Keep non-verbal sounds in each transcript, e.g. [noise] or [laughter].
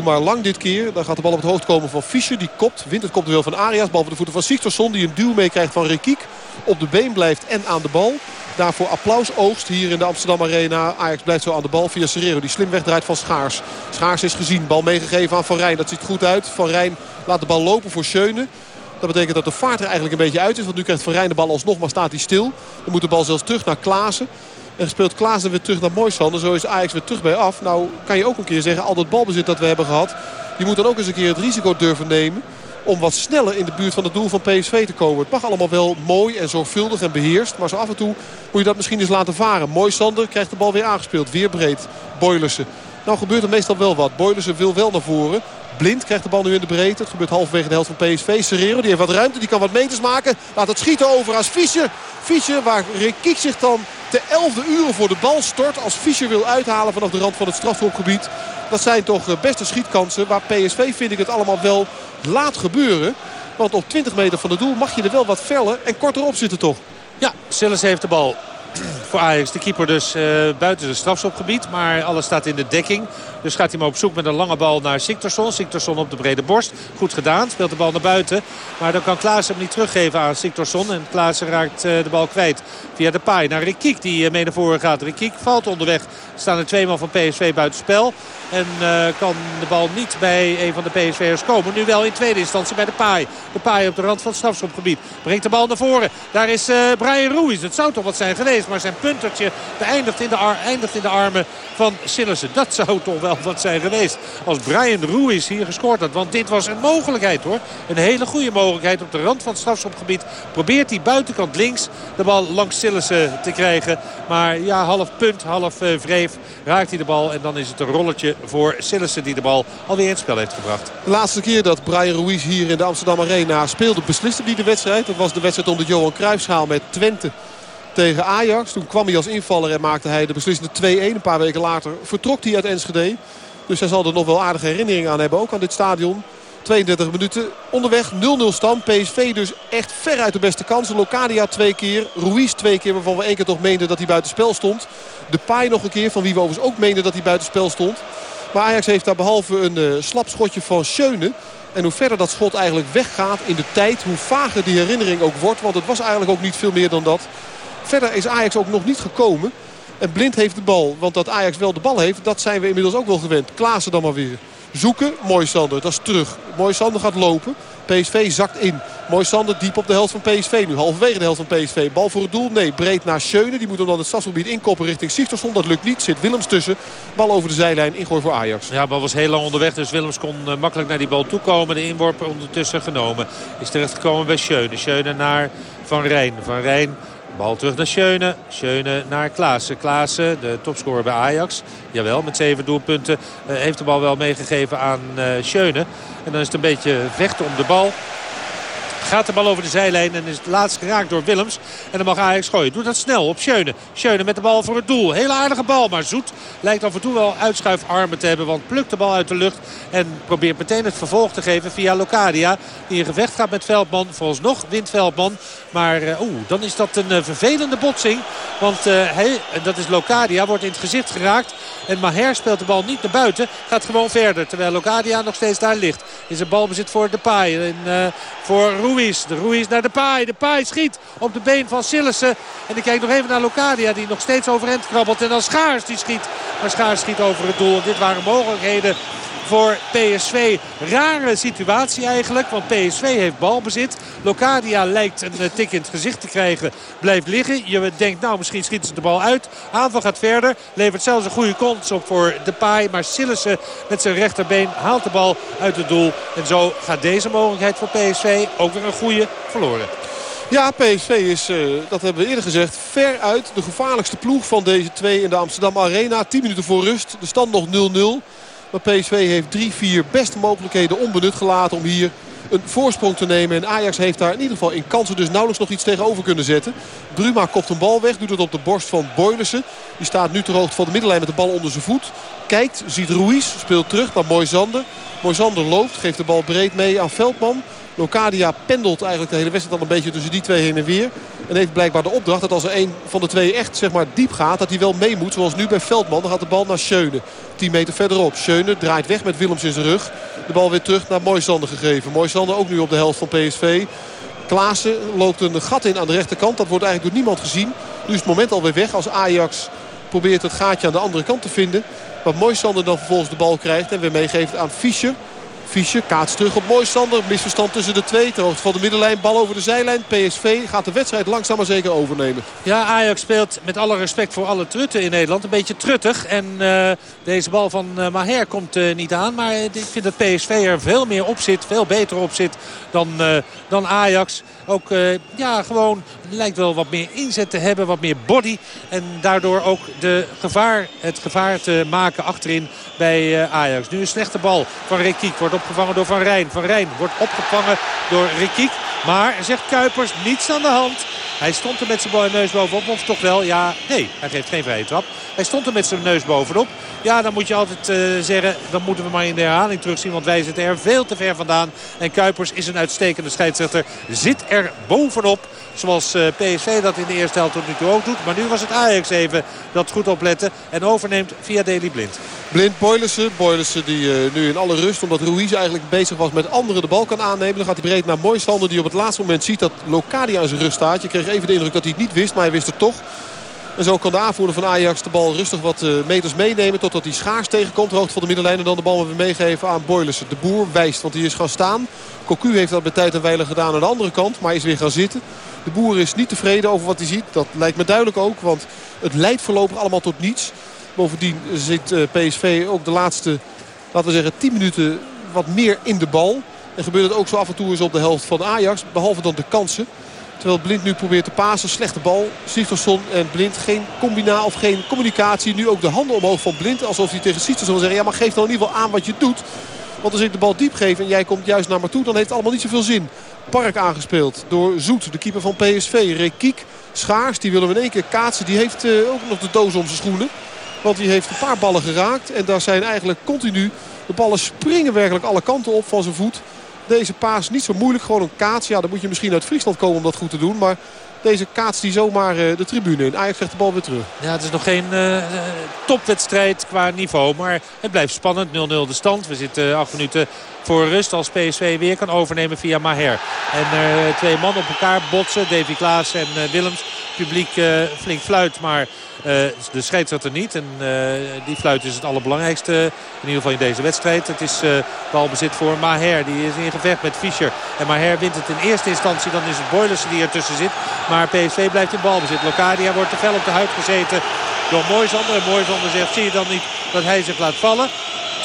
maar lang dit keer. Dan gaat de bal op het hoofd komen van Fischer. Die kopt, wint het kopduel van Arias. Bal voor de voeten van Sigtorsson. Die een duw meekrijgt van Rekiek. Op de been blijft en aan de bal. Daarvoor applaus oogst hier in de Amsterdam Arena. Ajax blijft zo aan de bal via Serrero. Die slim wegdraait van Schaars. Schaars is gezien. Bal meegegeven aan Van Rijn. Dat ziet goed uit. Van Rijn laat de bal lopen voor Schöne. Dat betekent dat de vaart er eigenlijk een beetje uit is. Want nu krijgt Van Rijn de bal alsnog, maar staat hij stil. Dan moet de bal zelfs terug naar Klaassen. En speelt Klaassen weer terug naar Moisander. Zo is Ajax weer terug bij af. Nou kan je ook een keer zeggen, al dat balbezit dat we hebben gehad... die moet dan ook eens een keer het risico durven nemen om wat sneller in de buurt van het doel van PSV te komen. Het mag allemaal wel mooi en zorgvuldig en beheerst. Maar zo af en toe moet je dat misschien eens laten varen. Mooi Sander krijgt de bal weer aangespeeld. Weer breed. Boylersen. Nou gebeurt er meestal wel wat. Boylersen wil wel naar voren. Blind krijgt de bal nu in de breedte. Het gebeurt halverwege de helft van PSV. Serrero die heeft wat ruimte. Die kan wat meters maken. Laat het schieten over als Fischer. Fischer waar Rikiek zich dan de 11e uren voor de bal stort. Als Fischer wil uithalen vanaf de rand van het strafschopgebied. Dat zijn toch eh, beste schietkansen. Waar PSV vind ik het allemaal wel laat gebeuren. Want op 20 meter van het doel mag je er wel wat feller en korter op zitten toch. Ja, Sillis heeft de bal voor Ajax. De keeper dus uh, buiten het strafschopgebied. Maar alles staat in de dekking. Dus gaat hij maar op zoek met een lange bal naar Siktorsson. Siktorsson op de brede borst. Goed gedaan. Speelt de bal naar buiten. Maar dan kan Klaas hem niet teruggeven aan Siktorsson. En Klaas raakt uh, de bal kwijt via de paai naar Rikiek. Die uh, mee naar voren gaat. Rikiek valt onderweg. Staan er twee man van PSV buiten spel. En kan de bal niet bij een van de PSV'ers komen. Nu wel in tweede instantie bij de paai. De paai op de rand van het strafschopgebied. Brengt de bal naar voren. Daar is Brian Ruiz. Het zou toch wat zijn geweest. Maar zijn puntertje eindigt in de, eindigt in de armen van Sillissen. Dat zou toch wel wat zijn geweest als Brian Ruiz hier gescoord had. Want dit was een mogelijkheid hoor. Een hele goede mogelijkheid op de rand van het strafschopgebied. Probeert hij buitenkant links de bal langs Sillissen te krijgen. Maar ja, half punt, half uh, vreef raakt hij de bal. En dan is het een rolletje voor Sillissen die de bal alweer in het spel heeft gebracht. De laatste keer dat Brian Ruiz hier in de Amsterdam Arena speelde besliste hij de wedstrijd. Dat was de wedstrijd om de Johan Cruijffschaal met Twente tegen Ajax. Toen kwam hij als invaller en maakte hij de beslissende 2-1. Een paar weken later vertrok hij uit Enschede. Dus hij zal er nog wel aardige herinneringen aan hebben. Ook aan dit stadion. 32 minuten onderweg. 0-0 stand. PSV dus echt ver uit de beste kansen. Locadia twee keer. Ruiz twee keer waarvan we één keer toch meenden dat hij buitenspel stond. De Pai nog een keer van wie we overigens ook meenden dat hij buitenspel stond. Maar Ajax heeft daar behalve een uh, slap schotje van Schöne. En hoe verder dat schot eigenlijk weggaat in de tijd. Hoe vager die herinnering ook wordt. Want het was eigenlijk ook niet veel meer dan dat. Verder is Ajax ook nog niet gekomen. En Blind heeft de bal. Want dat Ajax wel de bal heeft, dat zijn we inmiddels ook wel gewend. Klaassen dan maar weer. Zoeken, Mooi Sander, dat is terug. Mooi Sander gaat lopen. PSV zakt in. Mooi Sander diep op de helft van PSV nu. Halverwege de helft van PSV. Bal voor het doel? Nee. Breed naar Schöne. Die moet hem dan het stadsgebied inkoppen richting Sigtorsson. Dat lukt niet. Zit Willems tussen. Bal over de zijlijn. Ingooi voor Ajax. Ja, bal was heel lang onderweg. Dus Willems kon uh, makkelijk naar die bal toekomen. De inworp ondertussen genomen. Is terechtgekomen bij Schöne. Schöne naar Van Rijn. Van Rijn Bal terug naar Schöne. Schöne naar Klaassen. Klaassen, de topscorer bij Ajax. Jawel, met zeven doelpunten. Uh, heeft de bal wel meegegeven aan uh, Schöne. En dan is het een beetje vechten om de bal. Gaat de bal over de zijlijn en is het laatst geraakt door Willems. En dan mag Ajax gooien. Doet dat snel op Schöne. Schöne met de bal voor het doel. Hele aardige bal, maar Zoet lijkt af en toe wel uitschuifarmen te hebben. Want plukt de bal uit de lucht en probeert meteen het vervolg te geven via Locadia. Die in gevecht gaat met Veldman. Volgens nog wint Veldman. Maar uh, oeh, dan is dat een uh, vervelende botsing. Want uh, dat is Locadia, wordt in het gezicht geraakt. En Maher speelt de bal niet naar buiten. Gaat gewoon verder. Terwijl Locadia nog steeds daar ligt. Is een balbezit voor Depay. En voor De Ruiz naar Depay. Depay schiet op de been van Sillissen. En ik kijk nog even naar Locadia die nog steeds overeind krabbelt. En dan Schaars die schiet. Maar Schaars schiet over het doel. Dit waren mogelijkheden voor PSV. Rare situatie eigenlijk, want PSV heeft balbezit. Locadia lijkt een eh, tik in het gezicht te krijgen. Blijft liggen. Je denkt, nou misschien schieten ze de bal uit. Aanval gaat verder. Levert zelfs een goede kans op voor Depay. Maar Sillissen met zijn rechterbeen haalt de bal uit het doel. En zo gaat deze mogelijkheid voor PSV ook weer een goede verloren. Ja, PSV is, uh, dat hebben we eerder gezegd, veruit de gevaarlijkste ploeg van deze twee in de Amsterdam Arena. 10 minuten voor rust. De stand nog 0-0. Maar PSV heeft drie, vier beste mogelijkheden onbenut gelaten om hier een voorsprong te nemen. En Ajax heeft daar in ieder geval in kansen dus nauwelijks nog iets tegenover kunnen zetten. Bruma kopt een bal weg, doet het op de borst van Boylissen. Die staat nu ter hoogte van de middenlijn met de bal onder zijn voet. kijkt, ziet Ruiz, speelt terug naar Moisander. Moisander loopt, geeft de bal breed mee aan Veldman. Locadia pendelt eigenlijk de hele wedstrijd al een beetje tussen die twee heen en weer. En heeft blijkbaar de opdracht dat als er een van de twee echt zeg maar, diep gaat... dat hij wel mee moet, zoals nu bij Veldman. Dan gaat de bal naar Schöne. 10 meter verderop. Schöne draait weg met Willems in zijn rug. De bal weer terug naar Moisander gegeven. Moisander ook nu op de helft van PSV. Klaassen loopt een gat in aan de rechterkant. Dat wordt eigenlijk door niemand gezien. Nu is het moment alweer weg als Ajax probeert het gaatje aan de andere kant te vinden. Wat Moisander dan vervolgens de bal krijgt en weer meegeeft aan Fischer. Fischer kaats terug op Moisander. Misverstand tussen de twee. Ter hoogte van de middenlijn. Bal over de zijlijn. PSV gaat de wedstrijd langzaam maar zeker overnemen. Ja, Ajax speelt met alle respect voor alle trutten in Nederland. Een beetje truttig. En uh, deze bal van uh, Maher komt uh, niet aan. Maar ik vind dat PSV er veel meer op zit. Veel beter op zit dan, dan Ajax. Ook ja, gewoon lijkt wel wat meer inzet te hebben. Wat meer body. En daardoor ook de gevaar, het gevaar te maken achterin bij Ajax. Nu een slechte bal van Rekiek. Wordt opgevangen door Van Rijn. Van Rijn wordt opgevangen door Rekiek. Maar, zegt Kuipers, niets aan de hand. Hij stond er met zijn neus bovenop. Of toch wel, ja, nee, hij geeft geen vrije trap. Hij stond er met zijn neus bovenop. Ja, dan moet je altijd uh, zeggen, dan moeten we maar in de herhaling terugzien. Want wij zitten er veel te ver vandaan. En Kuipers is een uitstekende scheidsrechter. Zit er bovenop. Zoals uh, PSV dat in de eerste helft tot nu toe ook doet. Maar nu was het Ajax even dat goed opletten. En overneemt via Deli Blind. Blind Boylissen. Boylissen die uh, nu in alle rust, omdat Ruiz eigenlijk bezig was met anderen de bal kan aannemen. Dan gaat hij breed naar Moisander die op het laatste moment ziet dat Locadia aan zijn rust staat. Je kreeg even de indruk dat hij het niet wist, maar hij wist het toch. En zo kan de aanvoerder van Ajax de bal rustig wat uh, meters meenemen. Totdat hij schaars tegenkomt. Hoogte van de middenlijn. En dan de bal weer meegeven aan Boylissen. De boer wijst, want hij is gaan staan. Cocu heeft dat bij tijd en wijle gedaan aan de andere kant. Maar is weer gaan zitten. De boer is niet tevreden over wat hij ziet. Dat lijkt me duidelijk ook. Want het leidt voorlopig allemaal tot niets. Bovendien zit uh, PSV ook de laatste, laten we zeggen, 10 minuten wat meer in de bal. En gebeurt het ook zo af en toe eens op de helft van Ajax. Behalve dan de kansen. Terwijl Blind nu probeert te pasen. Slechte bal. Sigtorsson en Blind geen combina of geen communicatie. Nu ook de handen omhoog van Blind. Alsof hij tegen Sigtorsson zeggen. Ja maar geef dan in ieder geval aan wat je doet. Want als ik de bal diep geef en jij komt juist naar me toe. Dan heeft het allemaal niet zoveel zin. Park aangespeeld door Zoet. De keeper van PSV. Rekiek. Schaars. Die willen we in één keer kaatsen. Die heeft uh, ook nog de doos om zijn schoenen. Want die heeft een paar ballen geraakt. En daar zijn eigenlijk continu... De ballen springen werkelijk alle kanten op van zijn voet. Deze paas niet zo moeilijk. Gewoon een kaats. Ja, dan moet je misschien uit Friesland komen om dat goed te doen. Maar deze kaats die zomaar de tribune in. Ajax krijgt de bal weer terug. Ja, het is nog geen uh, topwedstrijd qua niveau. Maar het blijft spannend. 0-0 de stand. We zitten acht minuten voor rust als PSV weer kan overnemen via Maher. En uh, twee man op elkaar botsen. Davy Klaas en Willems. Publiek flink fluit, maar uh, de scheidsrechter niet. En uh, die fluit is het allerbelangrijkste. In ieder geval in deze wedstrijd. Het is balbezit voor Maher. Die is in gevecht met Fischer. En Maher wint het in eerste instantie. Dan is het Boylissen die ertussen zit. Maar PSV blijft in balbezit. Locadia wordt te fel op de huid gezeten door Moisander. En Moisander zegt, zie je dan niet dat hij zich laat vallen?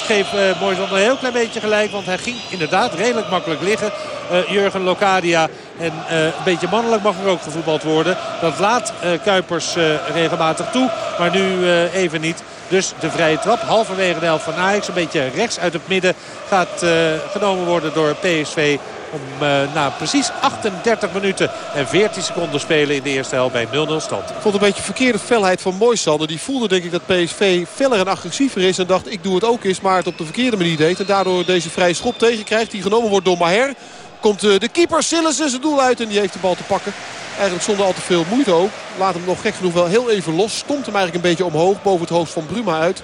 Geeft uh, Moisander een heel klein beetje gelijk. Want hij ging inderdaad redelijk makkelijk liggen. Uh, Jurgen Locadia. En uh, een beetje mannelijk mag er ook gevoetbald worden. Dat laat Kuipers regelmatig toe. Maar nu even niet. Dus de vrije trap halverwege de helft van Ajax. Een beetje rechts uit het midden gaat genomen worden door PSV. Om uh, na precies 38 minuten en 14 seconden spelen in de eerste helft bij 0-0 stand. Ik vond een beetje verkeerde felheid van Moisander. Die voelde denk ik dat PSV feller en agressiever is. En dacht ik doe het ook eens, maar het op de verkeerde manier deed. En daardoor deze vrije schop tegenkrijgt. Die genomen wordt door Maher. Komt uh, de keeper Sillissen zijn doel uit en die heeft de bal te pakken. Eigenlijk zonder al te veel moeite ook. Laat hem nog gek genoeg wel heel even los. Stond hem eigenlijk een beetje omhoog boven het hoofd van Bruma uit.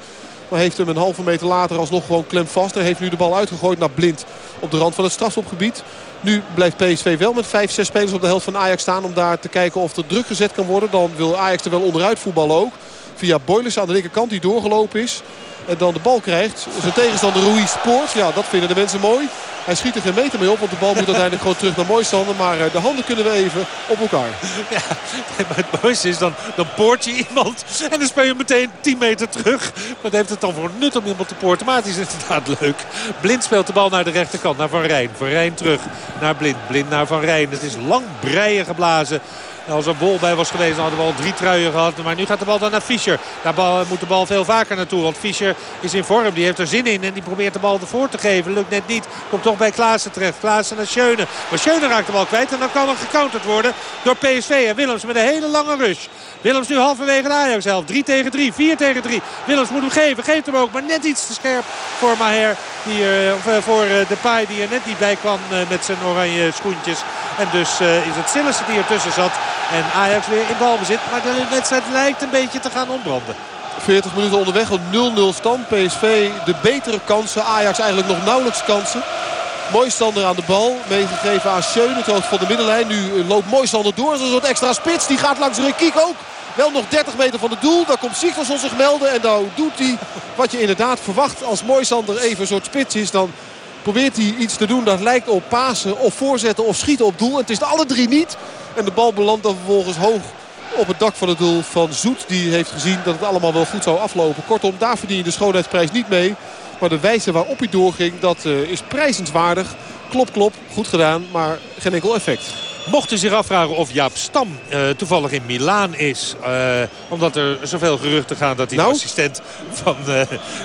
Maar heeft hem een halve meter later alsnog gewoon klem vast. En heeft nu de bal uitgegooid naar Blind op de rand van het strafschopgebied. Nu blijft PSV wel met 5, 6 spelers op de helft van Ajax staan. Om daar te kijken of er druk gezet kan worden. Dan wil Ajax er wel onderuit voetballen ook. Via Boilers aan de linkerkant die doorgelopen is. En dan de bal krijgt. Zijn tegenstander Rui Spoort. Ja, dat vinden de mensen mooi. Hij schiet er geen meter mee op. Want de bal moet uiteindelijk gewoon terug naar Moisander. Maar de handen kunnen we even op elkaar. [laughs] Ja, maar het mooiste is dan, dan poort je iemand. En dan speel je meteen 10 meter terug. Wat heeft het dan voor nut om iemand te poorten? Maar het is inderdaad leuk. Blind speelt de bal naar de rechterkant. Naar Van Rijn. Van Rijn terug naar Blind. Blind naar Van Rijn. Het is lang breien geblazen Als er bol bij was geweest, dan hadden we al drie truien gehad. Maar nu gaat de bal dan naar Fischer. Daar moet de bal veel vaker naartoe. Want Fischer is in vorm. Die heeft er zin in. En die probeert de bal ervoor te geven. Lukt net niet. Komt toch bij Klaassen terecht. Klaassen naar Schöne. Maar Schöne raakt de bal kwijt. En dan kan er gecounterd worden door PSV. En Willems met een hele lange rush. Willems nu halverwege de Ajax zelf. 3 tegen 3, 4 tegen 3. Willems moet hem geven, geeft hem ook. Maar net iets te scherp voor Maher. Die, uh, of, uh, voor uh, Depay die er net niet bij kwam met zijn oranje schoentjes. En dus is het Sillissen die ertussen zat. En Ajax weer in balbezit. Maar de wedstrijd lijkt een beetje te gaan ontbranden. 40 minuten onderweg, een 0-0 stand. PSV de betere kansen. Ajax eigenlijk nog nauwelijks kansen. Mooistander aan de bal. Meegegeven aan. Het hoofd van de middenlijn. Nu loopt Mooistander door. Een soort extra spits. Die gaat langs Rekiek ook. Wel nog 30 meter van het doel. Daar komt Sigtorsson zich melden. En dan doet hij wat je inderdaad verwacht. Als Mooisander even een soort spits is. Dan probeert hij iets te doen dat lijkt op pasen of voorzetten of schieten op doel. En het is de alle drie niet. En de bal belandt dan vervolgens hoog op het dak van het doel van Zoet. Die heeft gezien dat het allemaal wel goed zou aflopen. Kortom, daar verdien je de schoonheidsprijs niet mee. Maar de wijze waarop hij doorging, dat uh, is prijzenswaardig. Klop, klop, goed gedaan, maar geen enkel effect. Mochten zich afvragen of Jaap Stam uh, toevallig in Milaan is. Uh, omdat er zoveel geruchten gaan dat hij nou? assistent van, uh,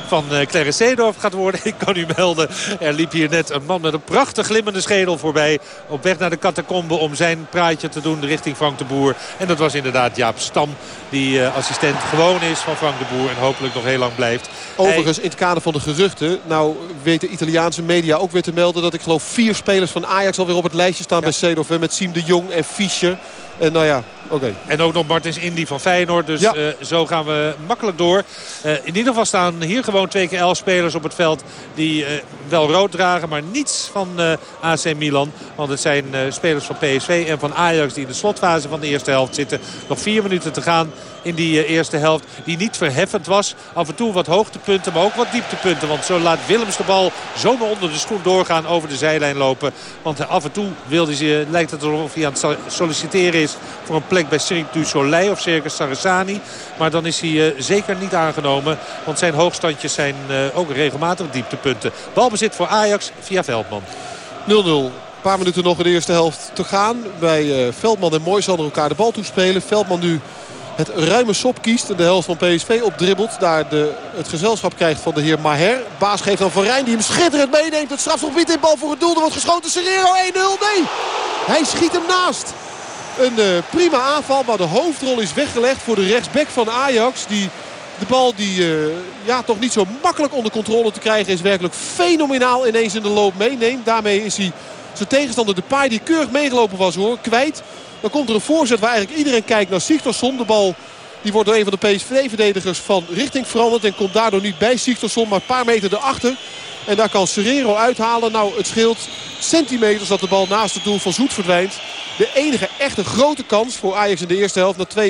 van Clarence Seedorf gaat worden. [laughs] Ik kan u melden, er liep hier net een man met een prachtig glimmende schedel voorbij. Op weg naar de catacombe om zijn praatje te doen richting Frank de Boer. En dat was inderdaad Jaap Stam. Die assistent gewoon is van Frank de Boer. En hopelijk nog heel lang blijft. Overigens Hij... in het kader van de geruchten. Nou weten Italiaanse media ook weer te melden dat ik geloof vier spelers van Ajax alweer op het lijstje staan ja. bij Seedorf. Met De Jong en Fischer. En nou ja, oké. En ook nog Martins Indy van Feyenoord. Dus ja. uh, zo gaan we makkelijk door. Uh, in ieder geval staan hier gewoon twee keer elf spelers op het veld. Die uh, wel rood dragen, maar niets van AC Milan. Want het zijn spelers van PSV en van Ajax die in de slotfase van de eerste helft zitten. Nog vier minuten te gaan in die eerste helft. Die niet verheffend was. Af en toe wat hoogtepunten, maar ook wat dieptepunten. Want zo laat Willems de bal zomaar onder de schoen doorgaan over de zijlijn lopen. Want af en toe wilde ze, lijkt het alsof hij aan het solliciteren is voor een plek bij Cirque du Soleil of Circus Sarasani. Maar dan is hij uh, zeker niet aangenomen. Want zijn hoogstandjes zijn uh, ook regelmatig dieptepunten. Balbezit voor Ajax via Veldman. 0-0. Een paar minuten nog in de eerste helft te gaan. Bij uh, Veldman en Moisander elkaar de bal toespelen. Veldman nu het ruime sop kiest. En de helft van PSV opdribbelt. Daar de, het gezelschap krijgt van de heer Maher. Baas geeft dan Van Rijn die hem schitterend meeneemt. Het strafgebied in bal voor het doel. Er wordt geschoten. Serrero 1-0. Nee, hij schiet hem naast. Een uh, prima aanval, maar de hoofdrol is weggelegd voor de rechtsback van Ajax. Die de bal die uh, ja, toch niet zo makkelijk onder controle te krijgen is. Werkelijk fenomenaal ineens in de loop meeneemt. Daarmee is hij zijn tegenstander de paai die keurig meegelopen was hoor, kwijt. Dan komt er een voorzet waar eigenlijk iedereen kijkt naar Sigtorsson. De bal die wordt door een van de PSV-verdedigers van richting veranderd. En komt daardoor niet bij Sigtorsson, maar een paar meter erachter. En daar kan Serrero uithalen. Nou, het scheelt centimeters dat de bal naast het doel van Zoet verdwijnt. De enige echte grote kans voor Ajax in de eerste helft na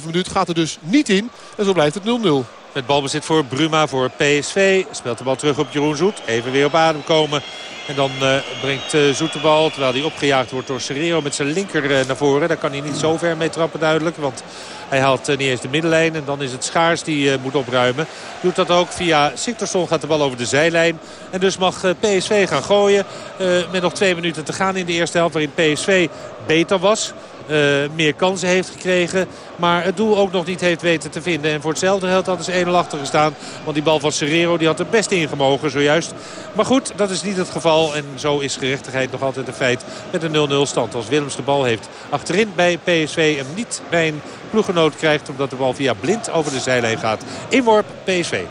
42,5 minuut gaat er dus niet in. En zo blijft het 0-0. Met balbezit voor Bruma voor PSV. Speelt de bal terug op Jeroen Zoet. Even weer op adem komen. En dan uh, brengt uh, Zoet de bal, terwijl hij opgejaagd wordt door Serrero met zijn linker uh, naar voren. Daar kan hij niet zo ver mee trappen duidelijk, want hij haalt niet eens de middenlijn. En dan is het Schaars die moet opruimen. Doet dat ook via Siktersson gaat de bal over de zijlijn. En dus mag PSV gaan gooien met nog twee minuten te gaan in de eerste helft waarin PSV beter was. Uh, meer kansen heeft gekregen. Maar het doel ook nog niet heeft weten te vinden. En voor hetzelfde geld had ze 1-0 achter gestaan. Want die bal van Serrero die had er best ingemogen zojuist. Maar goed, dat is niet het geval. En zo is gerechtigheid nog altijd een feit met een 0-0 stand. Als Willems de bal heeft achterin bij PSV. Hem niet bij een ploegenoot krijgt. Omdat de bal via blind over de zijlijn gaat. Inworp PSV.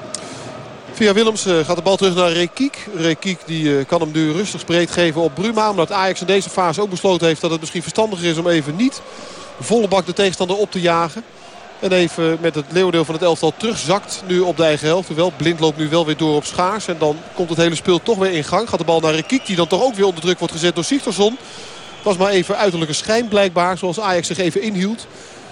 Via Willems uh, gaat de bal terug naar Rekiek. Rekiek die, uh, kan hem nu rustig spreed geven op Bruma. Omdat Ajax in deze fase ook besloten heeft dat het misschien verstandiger is om even niet volle bak de tegenstander op te jagen. En even met het leeuwdeel van het elftal terugzakt nu op de eigen helft. Hoewel Blind loopt nu wel weer door op Schaars. En dan komt het hele speel toch weer in gang. Gaat de bal naar Rekiek die dan toch ook weer onder druk wordt gezet door Sigtorsson. Was maar even uiterlijke schijn blijkbaar. Zoals Ajax zich even inhield.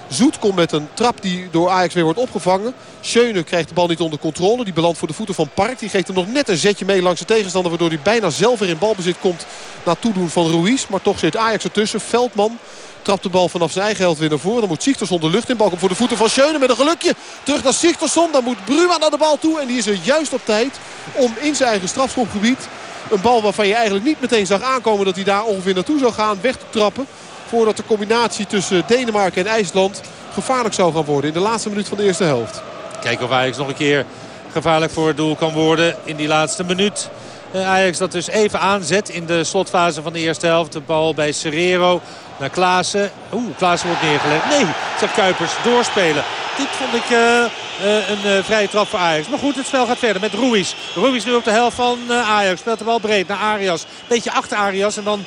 Zoet komt met een trap die door Ajax weer wordt opgevangen. Schöne krijgt de bal niet onder controle. Die belandt voor de voeten van Park. Die geeft hem nog net een zetje mee langs de tegenstander. Waardoor hij bijna zelf weer in balbezit komt. Na toedoen van Ruiz. Maar toch zit Ajax ertussen. Veldman trapt de bal vanaf zijn eigen helft weer naar voren. Dan moet Sigtersson de lucht in. Bal komt voor de voeten van Schöne met een gelukje. Terug naar Sigtersson. Dan moet Bruma naar de bal toe. En die is er juist op tijd om in zijn eigen strafschopgebied... een bal waarvan je eigenlijk niet meteen zag aankomen dat hij daar ongeveer naartoe zou gaan weg te trappen. Voordat de combinatie tussen Denemarken en IJsland gevaarlijk zou gaan worden in de laatste minuut van de eerste helft. Kijken of Ajax nog een keer gevaarlijk voor het doel kan worden in die laatste minuut. Eh, Ajax dat dus even aanzet in de slotfase van de eerste helft. De bal bij Serrero naar Klaassen. Oeh, Klaassen wordt neergelegd. Nee, zegt Kuipers, doorspelen. Dit vond ik uh, uh, een uh, vrije trap voor Ajax. Maar goed, het spel gaat verder met Ruiz. Ruiz nu op de helft van Ajax. Speelt de bal breed naar Arias. Beetje achter Arias en dan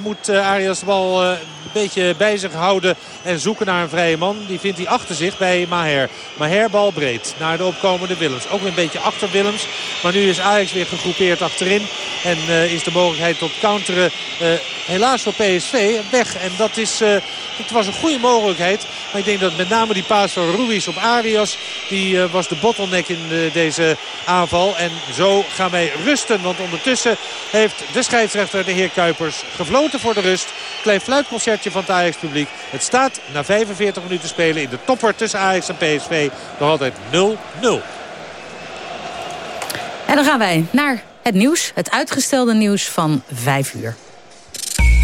moet uh, Arias de bal uh, een beetje bij zich houden en zoeken naar een vrije man. Die vindt hij achter zich bij Maher. Maher bal breed naar de opkomende Willems. Ook een beetje achter Willems. Maar nu is Ajax weer gegroepeerd achterin. En is de mogelijkheid tot counteren helaas voor PSV weg. En dat is, het was een goede mogelijkheid. Maar ik denk dat met name die paas van Ruiz op Arias. Die was de bottleneck in deze aanval. En zo gaan wij rusten. Want ondertussen heeft de scheidsrechter, de heer Kuipers, gefloten voor de rust. Klein fluitconcertje van het Ajax publiek. Het staat na 45 minuten spelen in de topper tussen Ajax en PSV nog altijd 0-0. En dan gaan wij naar het nieuws. Het uitgestelde nieuws van 5 uur.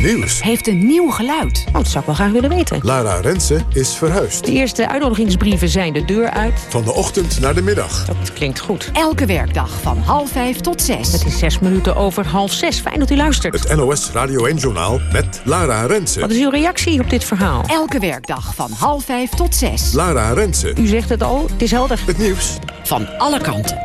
Nieuws. Heeft een nieuw geluid. Oh, dat zou ik wel graag willen weten. Lara Rensen is verhuisd. De eerste uitnodigingsbrieven zijn de deur uit. Van de ochtend naar de middag. Dat klinkt goed. Elke werkdag van half vijf tot zes. Het is zes minuten over half zes. Fijn dat u luistert. Het NOS Radio 1-journaal met Lara Rensen. Wat is uw reactie op dit verhaal? Elke werkdag van half vijf tot zes. Lara Rensen. U zegt het al, het is helder. Het nieuws. Van alle kanten.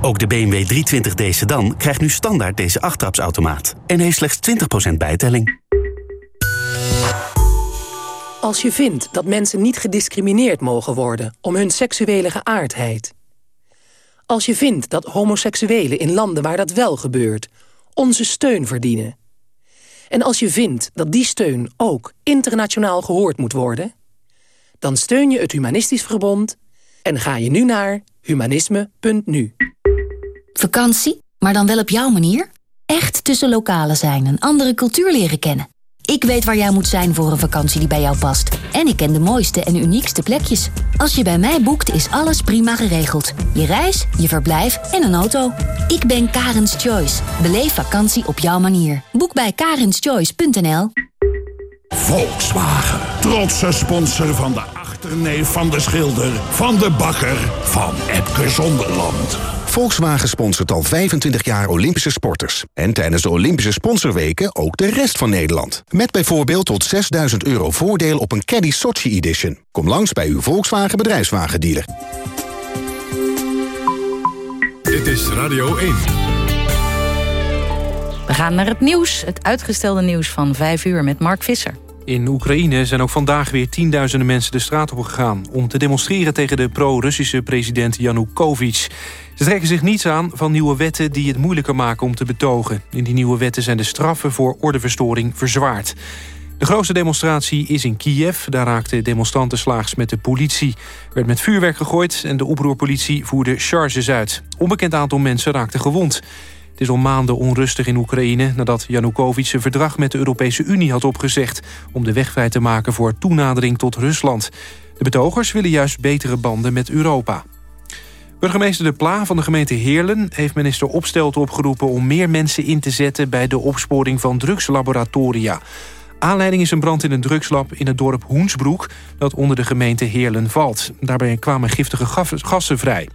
ook de BMW 320d sedan krijgt nu standaard deze achttrapsautomaat. En heeft slechts 20% bijtelling. Als je vindt dat mensen niet gediscrimineerd mogen worden om hun seksuele geaardheid. Als je vindt dat homoseksuelen in landen waar dat wel gebeurt onze steun verdienen. En als je vindt dat die steun ook internationaal gehoord moet worden... dan steun je het Humanistisch Verbond en ga je nu naar humanisme.nu. Vakantie, maar dan wel op jouw manier? Echt tussen lokalen zijn, een andere cultuur leren kennen. Ik weet waar jij moet zijn voor een vakantie die bij jou past. En ik ken de mooiste en uniekste plekjes. Als je bij mij boekt, is alles prima geregeld. Je reis, je verblijf en een auto. Ik ben Karens Choice. Beleef vakantie op jouw manier. Boek bij karenschoice.nl Volkswagen. Trotse sponsor van de achterneef van de schilder... van de bakker van Epke Zonderland. Volkswagen sponsort al 25 jaar Olympische sporters. En tijdens de Olympische sponsorweken ook de rest van Nederland. Met bijvoorbeeld tot 6000 euro voordeel op een Caddy Sochi Edition. Kom langs bij uw Volkswagen bedrijfswagendealer. Dit is Radio 1. We gaan naar het nieuws, het uitgestelde nieuws van 5 uur met Mark Visser. In Oekraïne zijn ook vandaag weer tienduizenden mensen de straat op gegaan... om te demonstreren tegen de pro-Russische president Yanukovych. Ze trekken zich niets aan van nieuwe wetten die het moeilijker maken om te betogen. In die nieuwe wetten zijn de straffen voor ordeverstoring verzwaard. De grootste demonstratie is in Kiev. Daar raakten demonstranten slaags met de politie. Er werd met vuurwerk gegooid en de oproerpolitie voerde charges uit. Onbekend aantal mensen raakten gewond. Het is al maanden onrustig in Oekraïne... nadat Janukovic zijn verdrag met de Europese Unie had opgezegd... om de weg vrij te maken voor toenadering tot Rusland. De betogers willen juist betere banden met Europa. Burgemeester De Pla van de gemeente Heerlen... heeft minister Opstelten opgeroepen om meer mensen in te zetten... bij de opsporing van drugslaboratoria. Aanleiding is een brand in een drugslab in het dorp Hoensbroek... dat onder de gemeente Heerlen valt. Daarbij kwamen giftige gassen vrij.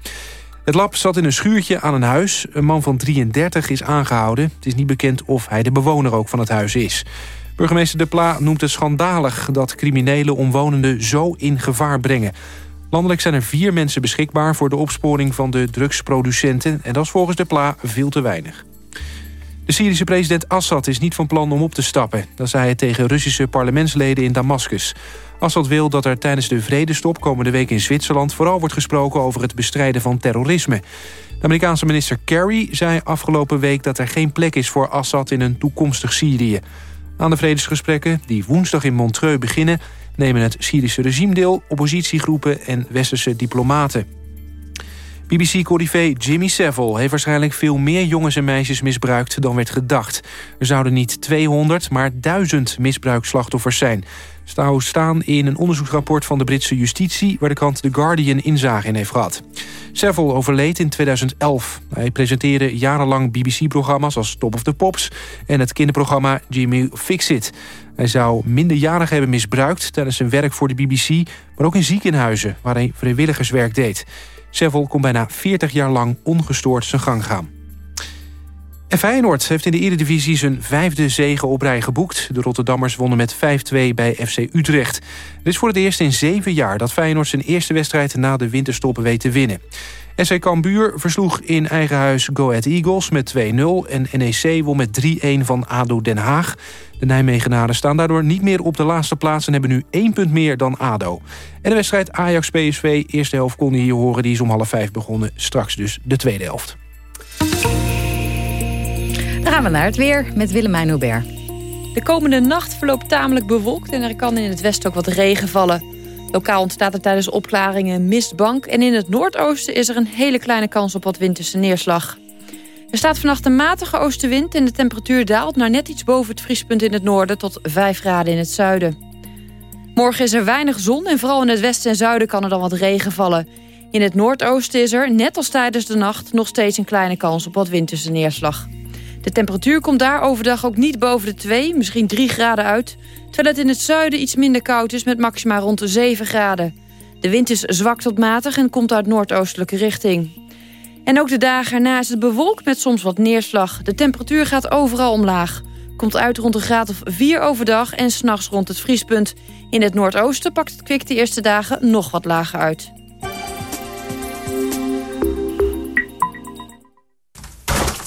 Het lab zat in een schuurtje aan een huis. Een man van 33 is aangehouden. Het is niet bekend of hij de bewoner ook van het huis is. Burgemeester De Pla noemt het schandalig... dat criminelen omwonenden zo in gevaar brengen. Landelijk zijn er vier mensen beschikbaar... voor de opsporing van de drugsproducenten. En dat is volgens De Pla veel te weinig. De Syrische president Assad is niet van plan om op te stappen. Dat zei hij tegen Russische parlementsleden in Damascus. Assad wil dat er tijdens de vredestop komende week in Zwitserland... vooral wordt gesproken over het bestrijden van terrorisme. De Amerikaanse minister Kerry zei afgelopen week... dat er geen plek is voor Assad in een toekomstig Syrië. Aan de vredesgesprekken, die woensdag in Montreux beginnen... nemen het Syrische regime deel, oppositiegroepen en westerse diplomaten. BBC-corrivé Jimmy Savile heeft waarschijnlijk veel meer jongens en meisjes misbruikt dan werd gedacht. Er zouden niet 200, maar 1000 misbruikslachtoffers zijn. Zou staan in een onderzoeksrapport van de Britse justitie... waar de krant The Guardian inzage in heeft gehad. Savile overleed in 2011. Hij presenteerde jarenlang BBC-programma's als Top of the Pops... en het kinderprogramma Jimmy Fix It. Hij zou minderjarigen hebben misbruikt tijdens zijn werk voor de BBC... maar ook in ziekenhuizen, waar hij vrijwilligerswerk deed. Seville kon bijna 40 jaar lang ongestoord zijn gang gaan. En Feyenoord heeft in de Eredivisie zijn vijfde zege op rij geboekt. De Rotterdammers wonnen met 5-2 bij FC Utrecht. Het is voor het eerst in zeven jaar dat Feyenoord zijn eerste wedstrijd na de winterstop weet te winnen. SC Cambuur versloeg in eigen huis Go Ahead Eagles met 2-0... en NEC won met 3-1 van ADO Den Haag. De Nijmegenaren staan daardoor niet meer op de laatste plaats... en hebben nu één punt meer dan ADO. En de wedstrijd Ajax-PSV, eerste helft kon je hier horen... die is om half vijf begonnen, straks dus de tweede helft. Dan gaan we naar het weer met Willemijn Hubert. De komende nacht verloopt tamelijk bewolkt... en er kan in het westen ook wat regen vallen. Lokaal ontstaat er tijdens opklaringen mistbank... en in het noordoosten is er een hele kleine kans op wat winterse neerslag. Er staat vannacht een matige oostenwind en de temperatuur daalt... naar net iets boven het vriespunt in het noorden tot 5 graden in het zuiden. Morgen is er weinig zon en vooral in het westen en zuiden kan er dan wat regen vallen. In het noordoosten is er, net als tijdens de nacht... nog steeds een kleine kans op wat winterse neerslag. De temperatuur komt daar overdag ook niet boven de 2, misschien 3 graden uit... terwijl het in het zuiden iets minder koud is met maxima rond de 7 graden. De wind is zwak tot matig en komt uit noordoostelijke richting. En ook de dagen erna is het bewolkt met soms wat neerslag. De temperatuur gaat overal omlaag. Komt uit rond een graad of 4 overdag en s'nachts rond het vriespunt. In het noordoosten pakt het kwik de eerste dagen nog wat lager uit.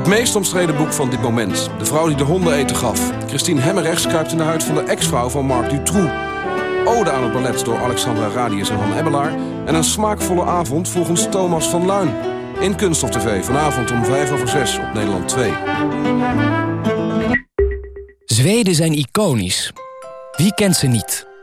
Het meest omstreden boek van dit moment. De vrouw die de honden eten gaf. Christine Hemmerrechts kruipt in de huid van de ex-vrouw van Marc Dutroux. Ode aan het ballet door Alexandra Radius en Han Ebbelaar. En een smaakvolle avond volgens Thomas van Luin. In Kunststof TV vanavond om 5 over 6 op Nederland 2. Zweden zijn iconisch. Wie kent ze niet?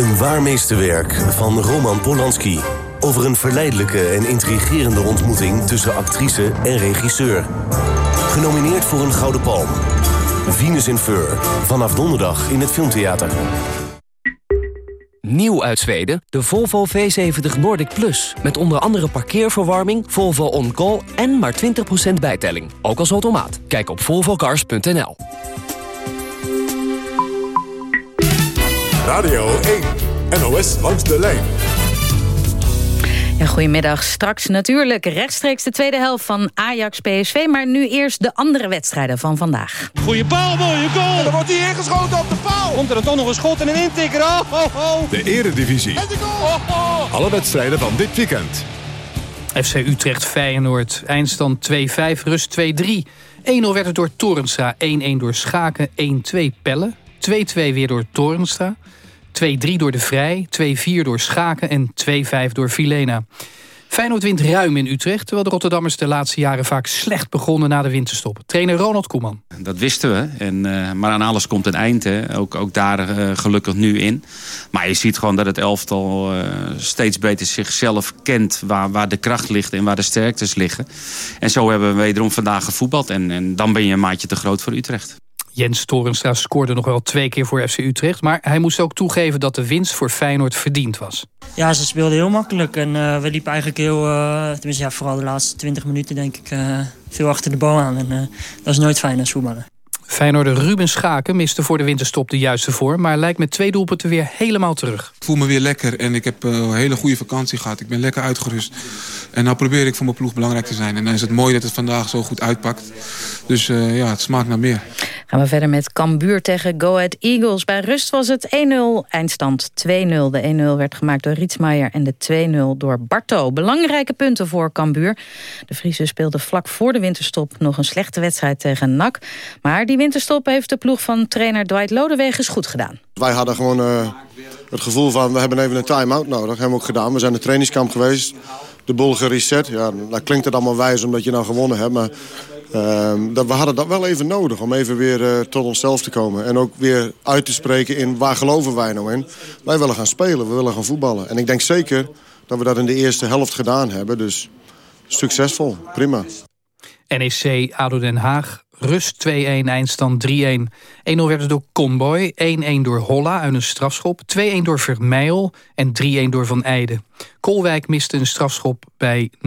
Een waar meesterwerk van Roman Polanski. Over een verleidelijke en intrigerende ontmoeting tussen actrice en regisseur. Genomineerd voor een Gouden Palm. Venus in Fur. Vanaf donderdag in het Filmtheater. Nieuw uit Zweden, de Volvo V70 Nordic Plus. Met onder andere parkeerverwarming, Volvo On Call en maar 20% bijtelling. Ook als automaat. Kijk op volvocars.nl. Radio 1. NOS langs de lijn. Ja, goedemiddag. Straks natuurlijk rechtstreeks de tweede helft van Ajax-PSV... maar nu eerst de andere wedstrijden van vandaag. Goeie paal, mooie goal. En dan wordt hij ingeschoten op de paal. Komt er dan toch nog een schot en een intikker. Oh, oh, oh. De eredivisie. En de goal. Oh, oh. Alle wedstrijden van dit weekend. FC Utrecht Feyenoord. Eindstand 2-5, rust 2-3. 1-0 werd het door Torenstra, 1-1 door Schaken, 1-2 Pelle. 2-2 weer door Torenstra. 2-3 door de Vrij, 2-4 door Schaken en 2-5 door Filena. Feyenoord wint ruim in Utrecht... terwijl de Rotterdammers de laatste jaren vaak slecht begonnen na de winterstop. Trainer Ronald Koeman. Dat wisten we, en, uh, maar aan alles komt een eind. Ook, ook daar uh, gelukkig nu in. Maar je ziet gewoon dat het elftal uh, steeds beter zichzelf kent... Waar, waar de kracht ligt en waar de sterktes liggen. En zo hebben we wederom vandaag gevoetbald. En, en dan ben je een maatje te groot voor Utrecht. Jens Torenstra scoorde nog wel twee keer voor FC Utrecht... maar hij moest ook toegeven dat de winst voor Feyenoord verdiend was. Ja, ze speelden heel makkelijk en uh, we liepen eigenlijk heel... Uh, tenminste, ja, vooral de laatste 20 minuten denk ik uh, veel achter de bal aan. En dat is nooit fijn als voetballer. Feyenoorder Ruben Schaken miste voor de winterstop de juiste vorm... maar lijkt met twee doelpunten weer helemaal terug. Ik voel me weer lekker en ik heb een hele goede vakantie gehad. Ik ben lekker uitgerust. En nou probeer ik voor mijn ploeg belangrijk te zijn. En dan is het mooi dat het vandaag zo goed uitpakt. Dus uh, ja, het smaakt naar meer. Gaan we verder met Cambuur tegen Go Ahead Eagles. Bij rust was het 1-0, eindstand 2-0. De 1-0 werd gemaakt door Rietsmaier en de 2-0 door Barto. Belangrijke punten voor Cambuur. De Friese speelde vlak voor de winterstop nog een slechte wedstrijd tegen NAC. Maar die winterstop heeft de ploeg van trainer Dwight Lodewegens goed gedaan. Wij hadden gewoon uh, het gevoel van we hebben even een time-out nodig. Dat hebben we ook gedaan. We zijn de trainingskamp geweest de boel gereset. Ja, dat klinkt het allemaal wijs omdat je nou gewonnen hebt. Maar uh, dat, we hadden dat wel even nodig om even weer uh, tot onszelf te komen. En ook weer uit te spreken in waar geloven wij nou in. Wij willen gaan spelen, we willen gaan voetballen. En ik denk zeker dat we dat in de eerste helft gedaan hebben. Dus succesvol, prima. NEC ADO Den Haag Rust 2-1, eindstand 3-1. 1-0 werd het door Conboy, 1-1 door Holla uit een strafschop... 2-1 door Vermeil en 3-1 door Van Eijden. Kolwijk miste een strafschop bij 0-0.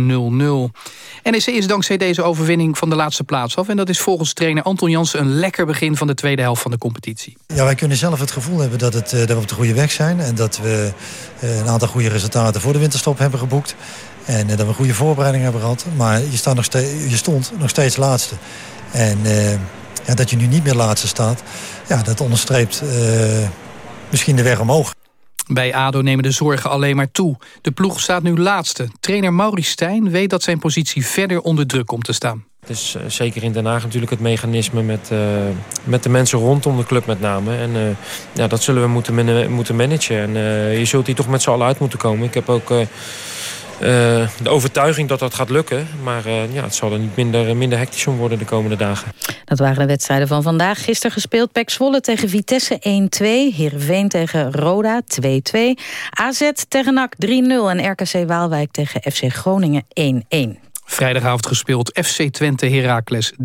NEC is dankzij deze overwinning van de laatste plaats af... en dat is volgens trainer Anton Jansen een lekker begin... van de tweede helft van de competitie. Ja, wij kunnen zelf het gevoel hebben dat, het, dat we op de goede weg zijn... en dat we een aantal goede resultaten voor de winterstop hebben geboekt... En dat we een goede voorbereiding hebben gehad. Maar je, staat nog steeds, je stond nog steeds laatste. En uh, ja, dat je nu niet meer laatste staat, ja, dat onderstreept uh, misschien de weg omhoog. Bij ADO nemen de zorgen alleen maar toe. De ploeg staat nu laatste. Trainer Maurice Stijn weet dat zijn positie verder onder druk komt te staan. Het is uh, zeker in Den Haag natuurlijk het mechanisme met, uh, met de mensen rondom de club met name. En uh, ja, dat zullen we moeten, moeten managen. En je zult hier toch met z'n allen uit moeten komen. Ik heb ook uh, de overtuiging dat dat gaat lukken. Maar uh, ja, het zal er niet minder, minder hectisch om worden de komende dagen. Dat waren de wedstrijden van vandaag. Gisteren gespeeld Pek Zwolle tegen Vitesse 1-2. Heerenveen tegen Roda 2-2. AZ tegen NAC 3-0. En RKC Waalwijk tegen FC Groningen 1-1. Vrijdagavond gespeeld FC Twente Heracles 3-1.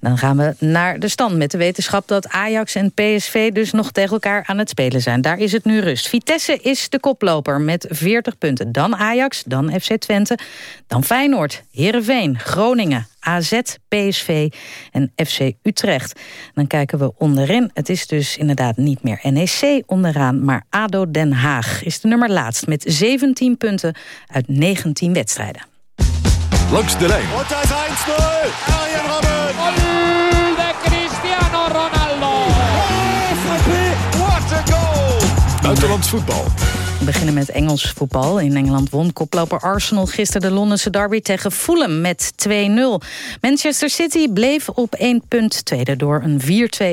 Dan gaan we naar de stand met de wetenschap dat Ajax en PSV dus nog tegen elkaar aan het spelen zijn. Daar is het nu rust. Vitesse is de koploper met 40 punten. Dan Ajax, dan FC Twente, dan Feyenoord, Heerenveen, Groningen, AZ, PSV en FC Utrecht. Dan kijken we onderin. Het is dus inderdaad niet meer NEC onderaan, maar ADO Den Haag is de nummer laatst met 17 punten uit 19 wedstrijden. Langs de lijn. Und das 1-0. Arjen Robben. Gol de Cristiano Ronaldo. Oh, what a goal. Buitenlands voetbal. We beginnen met Engels voetbal. In Engeland won koploper Arsenal gisteren de Londense derby tegen Fulham met 2-0. Manchester City bleef op één punt tweede door een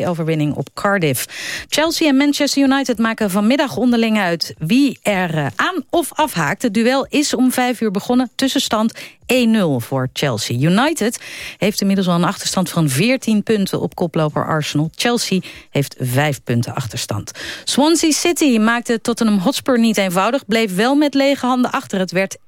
4-2 overwinning op Cardiff. Chelsea en Manchester United maken vanmiddag onderling uit wie er eh, aan of afhaakt. Het duel is om vijf uur begonnen. Tussenstand 1-0 voor Chelsea. United heeft inmiddels al een achterstand van 14 punten op koploper Arsenal. Chelsea heeft 5 punten achterstand. Swansea City maakte Tottenham Hotspur niet eenvoudig. Bleef wel met lege handen achter. Het werd 1-3.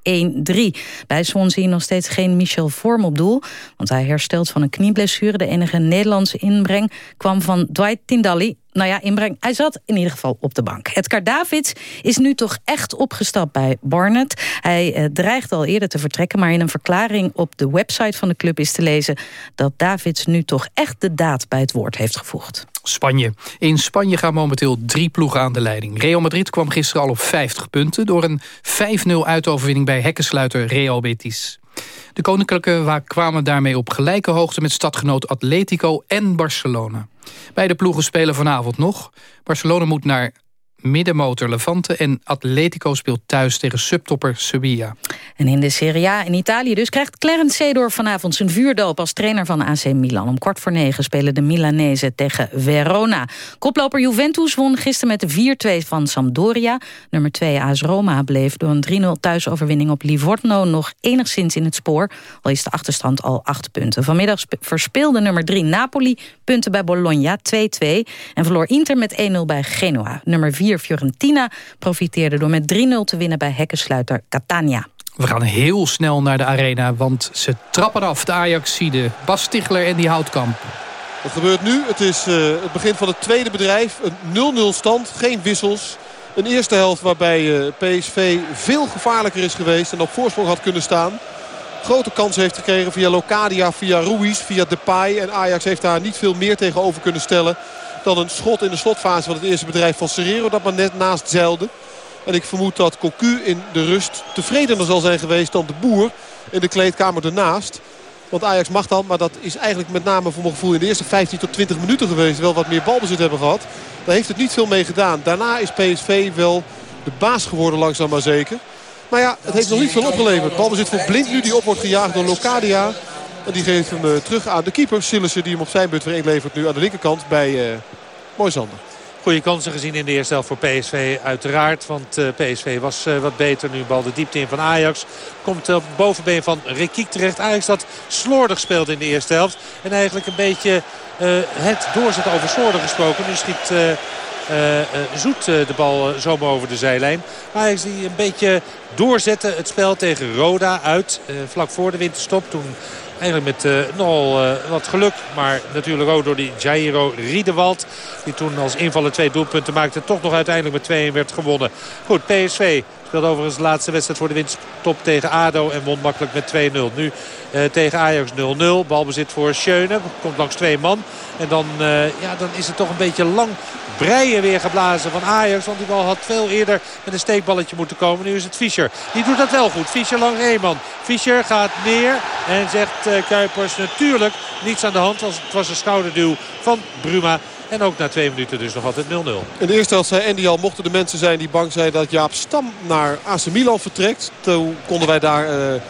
Bij Swansea nog steeds geen Michel Vorm op doel. Want hij herstelt van een knieblessure. De enige Nederlandse inbreng kwam van Dwight Tindalli nou ja, inbreng. Hij zat in ieder geval op de bank. Edgar Davids is nu toch echt opgestapt bij Barnet. Hij eh, dreigt al eerder te vertrekken, maar in een verklaring op de website van de club is te lezen dat Davids nu toch echt de daad bij het woord heeft gevoegd. Spanje. In Spanje gaan momenteel drie ploegen aan de leiding. Real Madrid kwam gisteren al op 50 punten... door een 5-0 uitoverwinning bij hekkensluiter Real Betis. De Koninklijke kwamen daarmee op gelijke hoogte... met stadgenoot Atletico en Barcelona. Beide ploegen spelen vanavond nog. Barcelona moet naar middenmotor Levante en Atletico speelt thuis tegen subtopper Sevilla. En in de Serie A in Italië dus krijgt Clarence Seedorf vanavond zijn vuurdoop als trainer van AC Milan. Om kwart voor negen spelen de Milanese tegen Verona. Koploper Juventus won gisteren met 4-2 van Sampdoria. Nummer 2 AS Roma bleef door een 3-0 thuisoverwinning op Livorno nog enigszins in het spoor. Al is de achterstand al 8 punten. Vanmiddag verspeelde nummer 3 Napoli punten bij Bologna 2-2 en verloor Inter met 1-0 bij Genoa. Nummer 4 Fiorentina profiteerde door met 3-0 te winnen bij hekkensluiter Catania. We gaan heel snel naar de arena, want ze trappen af. De Ajaxide, Bas Stigler en die Houtkamp. Wat gebeurt nu? Het is uh, het begin van het tweede bedrijf. Een 0-0 stand, geen wissels. Een eerste helft waarbij uh, PSV veel gevaarlijker is geweest... en op voorsprong had kunnen staan. Grote kans heeft gekregen via Locadia, via Ruiz, via Depay. En Ajax heeft daar niet veel meer tegenover kunnen stellen... dan een schot in de slotfase van het eerste bedrijf van Serrero... dat maar net naast zeilde. En ik vermoed dat Cocu in de rust tevredener zal zijn geweest dan de boer in de kleedkamer ernaast. Want Ajax mag dan, maar dat is eigenlijk met name voor mijn gevoel in de eerste 15 tot 20 minuten geweest. Wel wat meer balbezit hebben gehad. Daar heeft het niet veel mee gedaan. Daarna is PSV wel de baas geworden langzaam maar zeker. Maar ja, het heeft nog niet veel opgeleverd. Balbezit voor Blind nu die op wordt gejaagd door Locadia. En die geeft hem uh, terug aan de keeper. Sillissen die hem op zijn beurt weer inlevert nu aan de linkerkant bij uh, Moisander. Goede kansen gezien in de eerste helft voor PSV uiteraard. Want uh, PSV was wat beter. Nu bal de diepte in van Ajax. Komt op bovenbeen van Rekiek terecht. Ajax dat slordig speelt in de eerste helft. En eigenlijk een beetje het doorzetten over slordig gesproken. Nu schiet... Zoet de bal zomaar over de zijlijn. Ajax die een beetje doorzette het spel tegen Roda uit. vlak voor de winterstop. Toen Eigenlijk met uh, nogal uh, wat geluk. Maar natuurlijk ook door die Jairo Riedewald. Die toen als invaller twee doelpunten maakte. Toch nog uiteindelijk met 2-1 werd gewonnen. Goed, PSV speelde overigens de laatste wedstrijd voor de winststop tegen ADO. En won makkelijk met 2-0. Nu uh, tegen Ajax 0-0. Balbezit voor Schöne. Komt langs twee man. En dan, ja, dan is het toch een beetje lang breien weer geblazen van Ajax. Want die bal had veel eerder met een steekballetje moeten komen. Nu is het Fischer. Die doet dat wel goed. Fischer langs Eeman. Fischer gaat neer en zegt uh, Kuipers natuurlijk niets aan de hand. Het was een schouderduw van Bruma. En ook na twee minuten dus nog altijd 0-0. In de eerste helft zei Andy al, mochten de mensen zijn die bang zijn dat Jaap Stam naar AC Milan vertrekt. Toen konden wij daar... Uh,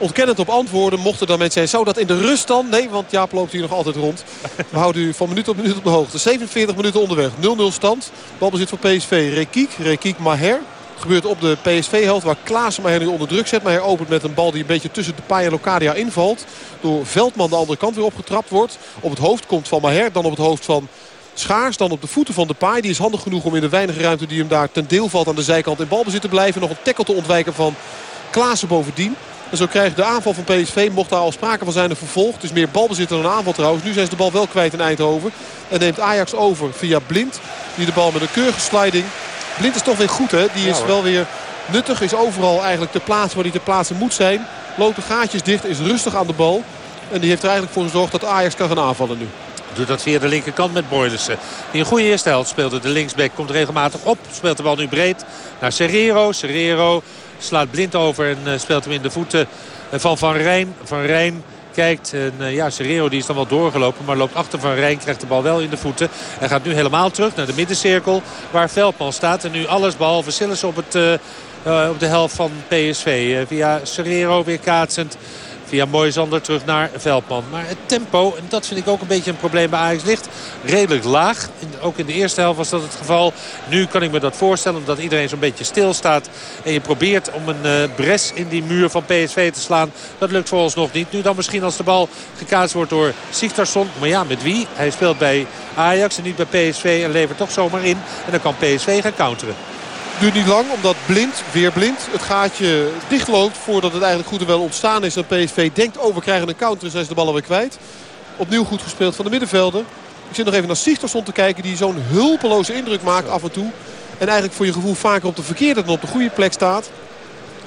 ontkennend op antwoorden. Mochten dan mensen zijn, zou dat in de rust dan? Nee, want Jaap loopt hier nog altijd rond. We houden u van minuut op minuut op de hoogte. 47 minuten onderweg. 0-0 stand. Balbezit voor PSV. Rekiek. Rekiek Maher. Gebeurt op de PSV-helft waar Klaassen Maher nu onder druk zet. Maar hij opent met een bal die een beetje tussen de paai en Locadia invalt. Door Veldman de andere kant weer opgetrapt wordt. Op het hoofd komt van Maher. Dan op het hoofd van Schaars. Dan op de voeten van de paai. Die is handig genoeg om in de weinige ruimte die hem daar ten deel valt aan de zijkant in balbezit te blijven. Nog een tackle te ontwijken van Klaassen bovendien. En zo krijgt de aanval van PSV, mocht daar al sprake van zijn, een vervolg. Het is meer balbezit dan een aanval trouwens. Nu zijn ze de bal wel kwijt in Eindhoven. En neemt Ajax over via Blind. Die de bal met een keurige sliding. Blind is toch weer goed hè. Die is wel weer nuttig. Is overal eigenlijk te plaatsen waar hij te plaatsen moet zijn. Loopt de gaatjes dicht. Is rustig aan de bal. En die heeft er eigenlijk voor gezorgd dat Ajax kan gaan aanvallen nu. Doet dat via de linkerkant met Boylissen. Die een goede eerste helft speelde. De linksback komt regelmatig op. Speelt de bal nu breed naar Serrero. Serrero slaat blind over en uh, speelt hem in de voeten van Van Rijn. Van Rijn kijkt. En uh, ja, Serrero die is dan wel doorgelopen. Maar loopt achter Van Rijn. Krijgt de bal wel in de voeten. Hij gaat nu helemaal terug naar de middencirkel. Waar Veldman staat. En nu alles behalve Sillis op, het, op de helft van PSV. via Serrero weer kaatsend. Via Moisander terug naar Veldman. Maar het tempo, en dat vind ik ook een beetje een probleem bij Ajax, ligt redelijk laag. Ook in de eerste helft was dat het geval. Nu kan ik me dat voorstellen omdat iedereen zo'n beetje stilstaat. En je probeert om een uh, bres in die muur van PSV te slaan. Dat lukt nog niet. Nu dan misschien als de bal gekaatst wordt door Sigtarsson. Maar ja, met wie? Hij speelt bij Ajax en niet bij PSV en levert toch zomaar in. En dan kan PSV gaan counteren duurt niet lang omdat Blind, weer Blind, het gaatje dichtloopt voordat het eigenlijk goed en wel ontstaan is. En PSV denkt, we krijgen een counter en zijn ze de bal alweer kwijt. Opnieuw goed gespeeld van de middenvelden. Ik zit nog even naar Sigtersson te kijken die zo'n hulpeloze indruk maakt af en toe. En eigenlijk voor je gevoel vaker op de verkeerde dan op de goede plek staat.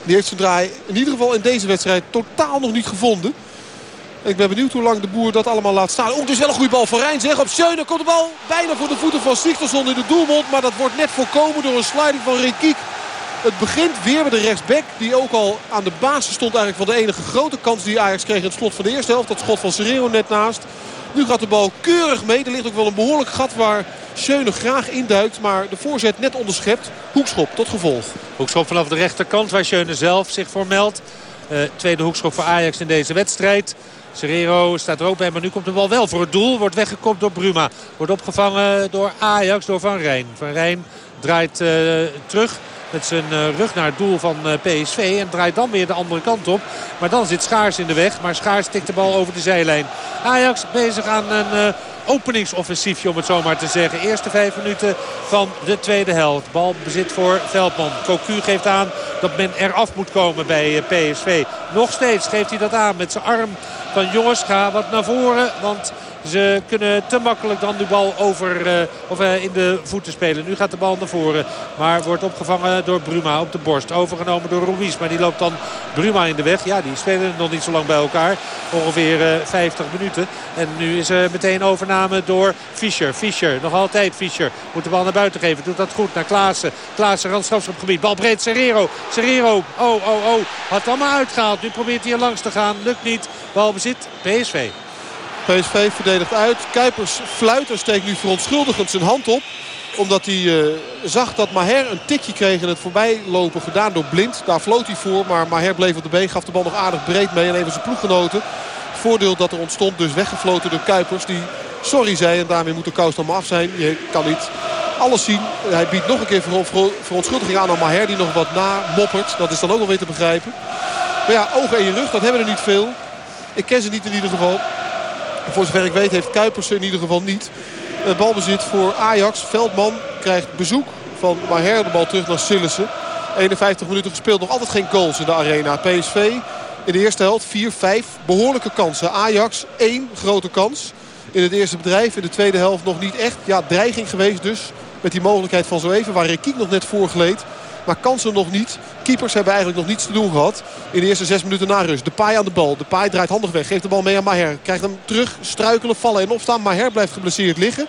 Die heeft zijn draai in ieder geval in deze wedstrijd totaal nog niet gevonden. Ik ben benieuwd hoe lang de boer dat allemaal laat staan. Het is wel een goede bal van Rijn. Zeg op Schöne komt de bal bijna voor de voeten van Sigtersson in de doelmond. Maar dat wordt net voorkomen door een sliding van Rekiek. Het begint weer met de rechtsback. Die ook al aan de basis stond eigenlijk van de enige grote kans die Ajax kreeg in het slot van de eerste helft. Dat schot van Serrero net naast. Nu gaat de bal keurig mee. Er ligt ook wel een behoorlijk gat waar Schöne graag induikt. Maar de voorzet net onderschept. Hoekschop tot gevolg. Hoekschop vanaf de rechterkant waar Schöne zelf zich voor meldt. Uh, tweede hoekschop voor Ajax in deze wedstrijd. Serrero staat er ook bij, maar nu komt de bal wel voor het doel. Wordt weggekopt door Bruma. Wordt opgevangen door Ajax, door Van Rijn. Van Rijn draait uh, terug met zijn uh, rug naar het doel van uh, PSV. En draait dan weer de andere kant op. Maar dan zit Schaars in de weg. Maar Schaars tikt de bal over de zijlijn. Ajax bezig aan een uh, openingsoffensiefje om het zo maar te zeggen. Eerste vijf minuten van de tweede helft. Bal bezit voor Veldman. Cocu geeft aan dat men eraf moet komen bij PSV. Nog steeds geeft hij dat aan met zijn arm van jongens ga wat naar voren. Want ze kunnen te makkelijk dan de bal over, uh, of, uh, in de voeten spelen. Nu gaat de bal naar voren. Maar wordt opgevangen door Bruma op de borst. Overgenomen door Ruiz. Maar die loopt dan Bruma in de weg. Ja, die spelen nog niet zo lang bij elkaar. Ongeveer uh, 50 minuten. En nu is er meteen overname door Fischer. Fischer, nog altijd Fischer. Moet de bal naar buiten geven. Doet dat goed naar Klaassen. Klaassen randstrafschopgebied. Bal breed Serrero. Serrero. Oh, oh, oh. Had allemaal uitgehaald. Nu probeert hij er langs te gaan. Lukt niet. Balbezit PSV. PSV verdedigt uit. Kuipers fluit en steekt nu verontschuldigend zijn hand op. Omdat hij uh, zag dat Maher een tikje kreeg in het voorbijlopen gedaan door Blind. Daar floot hij voor, maar Maher bleef op de been. Gaf de bal nog aardig breed mee en even zijn ploeggenoten. Voordeel dat er ontstond dus weggefloten door Kuipers. Die sorry zei en daarmee moet de kous dan maar af zijn. Je kan niet alles zien. Hij biedt nog een keer verontschuldiging aan aan Maher die nog wat na moppert. Dat is dan ook wel weer te begrijpen. Maar ja, ogen in je rug, dat hebben er niet veel. Ik ken ze niet in ieder geval. Voor zover ik weet heeft Kuipers in ieder geval niet. Het balbezit voor Ajax. Veldman krijgt bezoek van Maher. De bal terug naar Sillissen. 51 minuten gespeeld. Nog altijd geen goals in de arena. PSV in de eerste helft 4, 5 behoorlijke kansen. Ajax 1 grote kans in het eerste bedrijf. In de tweede helft nog niet echt. Ja, dreiging geweest dus. Met die mogelijkheid van zo even. Waar Rekiek nog net voorgleed. Maar kansen nog niet. Keepers hebben eigenlijk nog niets te doen gehad. In de eerste zes minuten na rust. De paai aan de bal. De paai draait handig weg. Geeft de bal mee aan Maher. Krijgt hem terug. Struikelen, vallen en opstaan. Maher blijft geblesseerd liggen.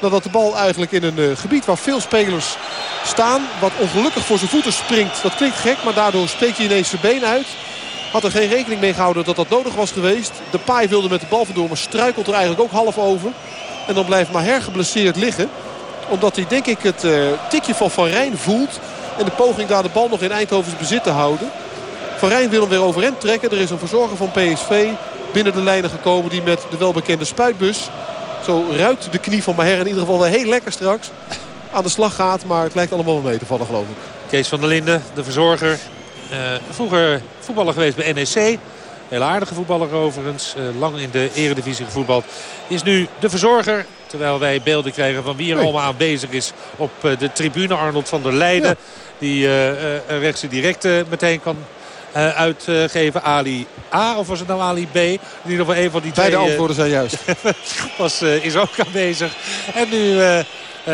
Nadat de bal eigenlijk in een uh, gebied waar veel spelers staan. Wat ongelukkig voor zijn voeten springt. Dat klinkt gek. Maar daardoor steekt hij ineens zijn been uit. Had er geen rekening mee gehouden dat dat nodig was geweest. De paai wilde met de bal vandoor. Maar struikelt er eigenlijk ook half over. En dan blijft Maher geblesseerd liggen. Omdat hij denk ik het uh, tikje van Van Rijn voelt. En de poging daar de bal nog in Eindhovens bezit te houden. Van Rijn wil hem weer overeind trekken. Er is een verzorger van PSV binnen de lijnen gekomen. Die met de welbekende spuitbus. Zo ruikt de knie van Maher in ieder geval wel heel lekker straks. Aan de slag gaat. Maar het lijkt allemaal wel mee te vallen geloof ik. Kees van der Linden, de verzorger. Uh, vroeger voetballer geweest bij NEC. Heel aardige voetballer overigens. Uh, lang in de eredivisie gevoetbald. Is nu de verzorger. Terwijl wij beelden krijgen van wie er allemaal aanwezig is op uh, de tribune. Arnold van der Leijden. Ja. Die uh, een rechtse directe meteen kan uitgeven. Ali A of was het nou Ali B? In ieder geval een van die twee. Beide antwoorden zijn juist. [laughs] was, is ook aanwezig. En nu...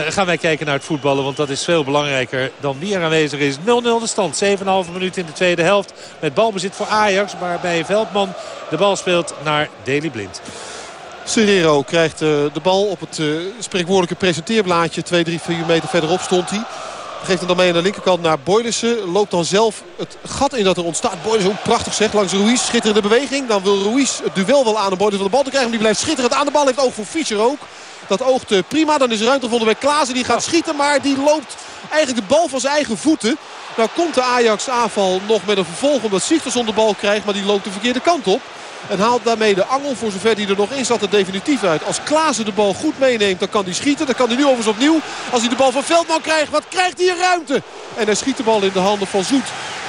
Gaan wij kijken naar het voetballen. Want dat is veel belangrijker dan wie er aanwezig is. 0-0 de stand. 7,5 minuten in de tweede helft. Met balbezit voor Ajax. Waarbij Veldman de bal speelt naar Deli Blind. Serrero krijgt uh, de bal op het uh, spreekwoordelijke presenteerblaadje. 2, 3, 4 meter verderop stond hij. Geeft hem dan mee aan de linkerkant naar Boylissen. Loopt dan zelf het gat in dat er ontstaat. Boylissen, prachtig zeg, langs Ruiz. Schitterende beweging. Dan wil Ruiz het duel wel aan de Boylissen van de bal te krijgen. Die blijft schitterend aan de bal. Heeft oog voor Fischer ook. Dat oogt uh, prima. Dan is ruimte gevonden bij Klaassen. Die gaat schieten, maar die loopt eigenlijk de bal van zijn eigen voeten. Nou komt de Ajax aanval nog met een vervolg omdat Sigtersson de bal krijgt. Maar die loopt de verkeerde kant op. En haalt daarmee de angel voor zover die er nog in zat er definitief uit. Als Klaassen de bal goed meeneemt dan kan hij schieten. Dan kan hij nu overigens opnieuw. Als hij de bal van Veldman krijgt, wat krijgt hij een ruimte? En hij schiet de bal in de handen van Zoet.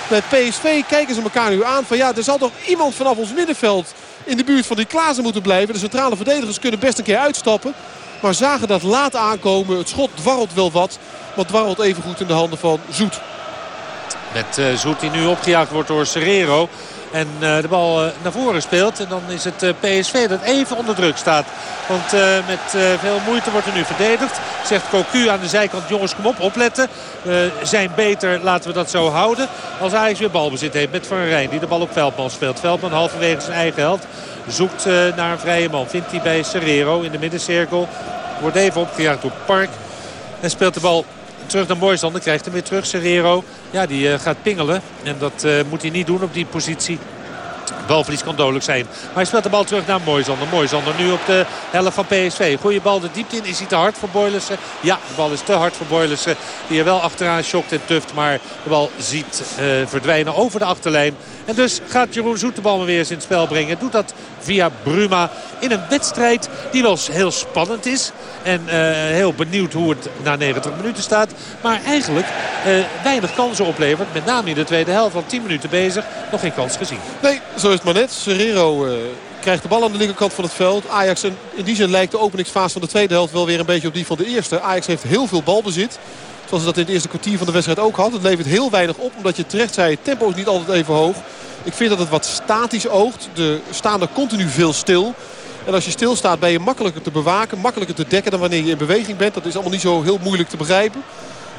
Bij PSV kijken ze elkaar nu aan van ja, er zal toch iemand vanaf ons middenveld in de buurt van die Klaassen moeten blijven. De centrale verdedigers kunnen best een keer uitstappen. Maar zagen dat laat aankomen. Het schot dwarrelt wel wat. Maar dwarrelt even goed in de handen van Zoet. Met uh, Zoet die nu opgejaagd wordt door Serrero. En de bal naar voren speelt. En dan is het PSV dat even onder druk staat. Want met veel moeite wordt er nu verdedigd. Zegt Cocu aan de zijkant. Jongens kom op opletten. zijn beter laten we dat zo houden. Als Ajax weer balbezit heeft met Van Rijn. Die de bal op Veldman speelt. Veldman halverwege zijn eigen held. Zoekt naar een vrije man. Vindt hij bij Serrero in de middencirkel. Wordt even opgejaagd door Park. En speelt de bal terug naar Moisander. Krijgt hem weer terug. Serrero ja, die, gaat pingelen. En dat moet hij niet doen op die positie. Balverlies kan dodelijk zijn. Maar hij speelt de bal terug naar Moisander. Moisander nu op de helft van PSV. Goeie bal de diepte in. Is hij te hard voor Boylissen? Ja, de bal is te hard voor Boylissen. Die er wel achteraan schokt en tuft. Maar de bal ziet uh, verdwijnen over de achterlijn. En dus gaat Jeroen Zoet de bal weer eens in het spel brengen. Doet dat via Bruma in een wedstrijd die wel heel spannend is. En uh, heel benieuwd hoe het na 90 minuten staat. Maar eigenlijk uh, weinig kansen oplevert. Met name in de tweede helft. Van 10 minuten bezig. Nog geen kans gezien. Nee, zo is het maar net. Serrero uh, krijgt de bal aan de linkerkant van het veld. Ajax, in die zin lijkt de openingsfase van de tweede helft wel weer een beetje op die van de eerste. Ajax heeft heel veel balbezit. Zoals ze dat in het eerste kwartier van de wedstrijd ook had. Het levert heel weinig op. Omdat je terecht zei, het tempo is niet altijd even hoog. Ik vind dat het wat statisch oogt. De staan er continu veel stil. En als je stilstaat ben je makkelijker te bewaken. Makkelijker te dekken dan wanneer je in beweging bent. Dat is allemaal niet zo heel moeilijk te begrijpen.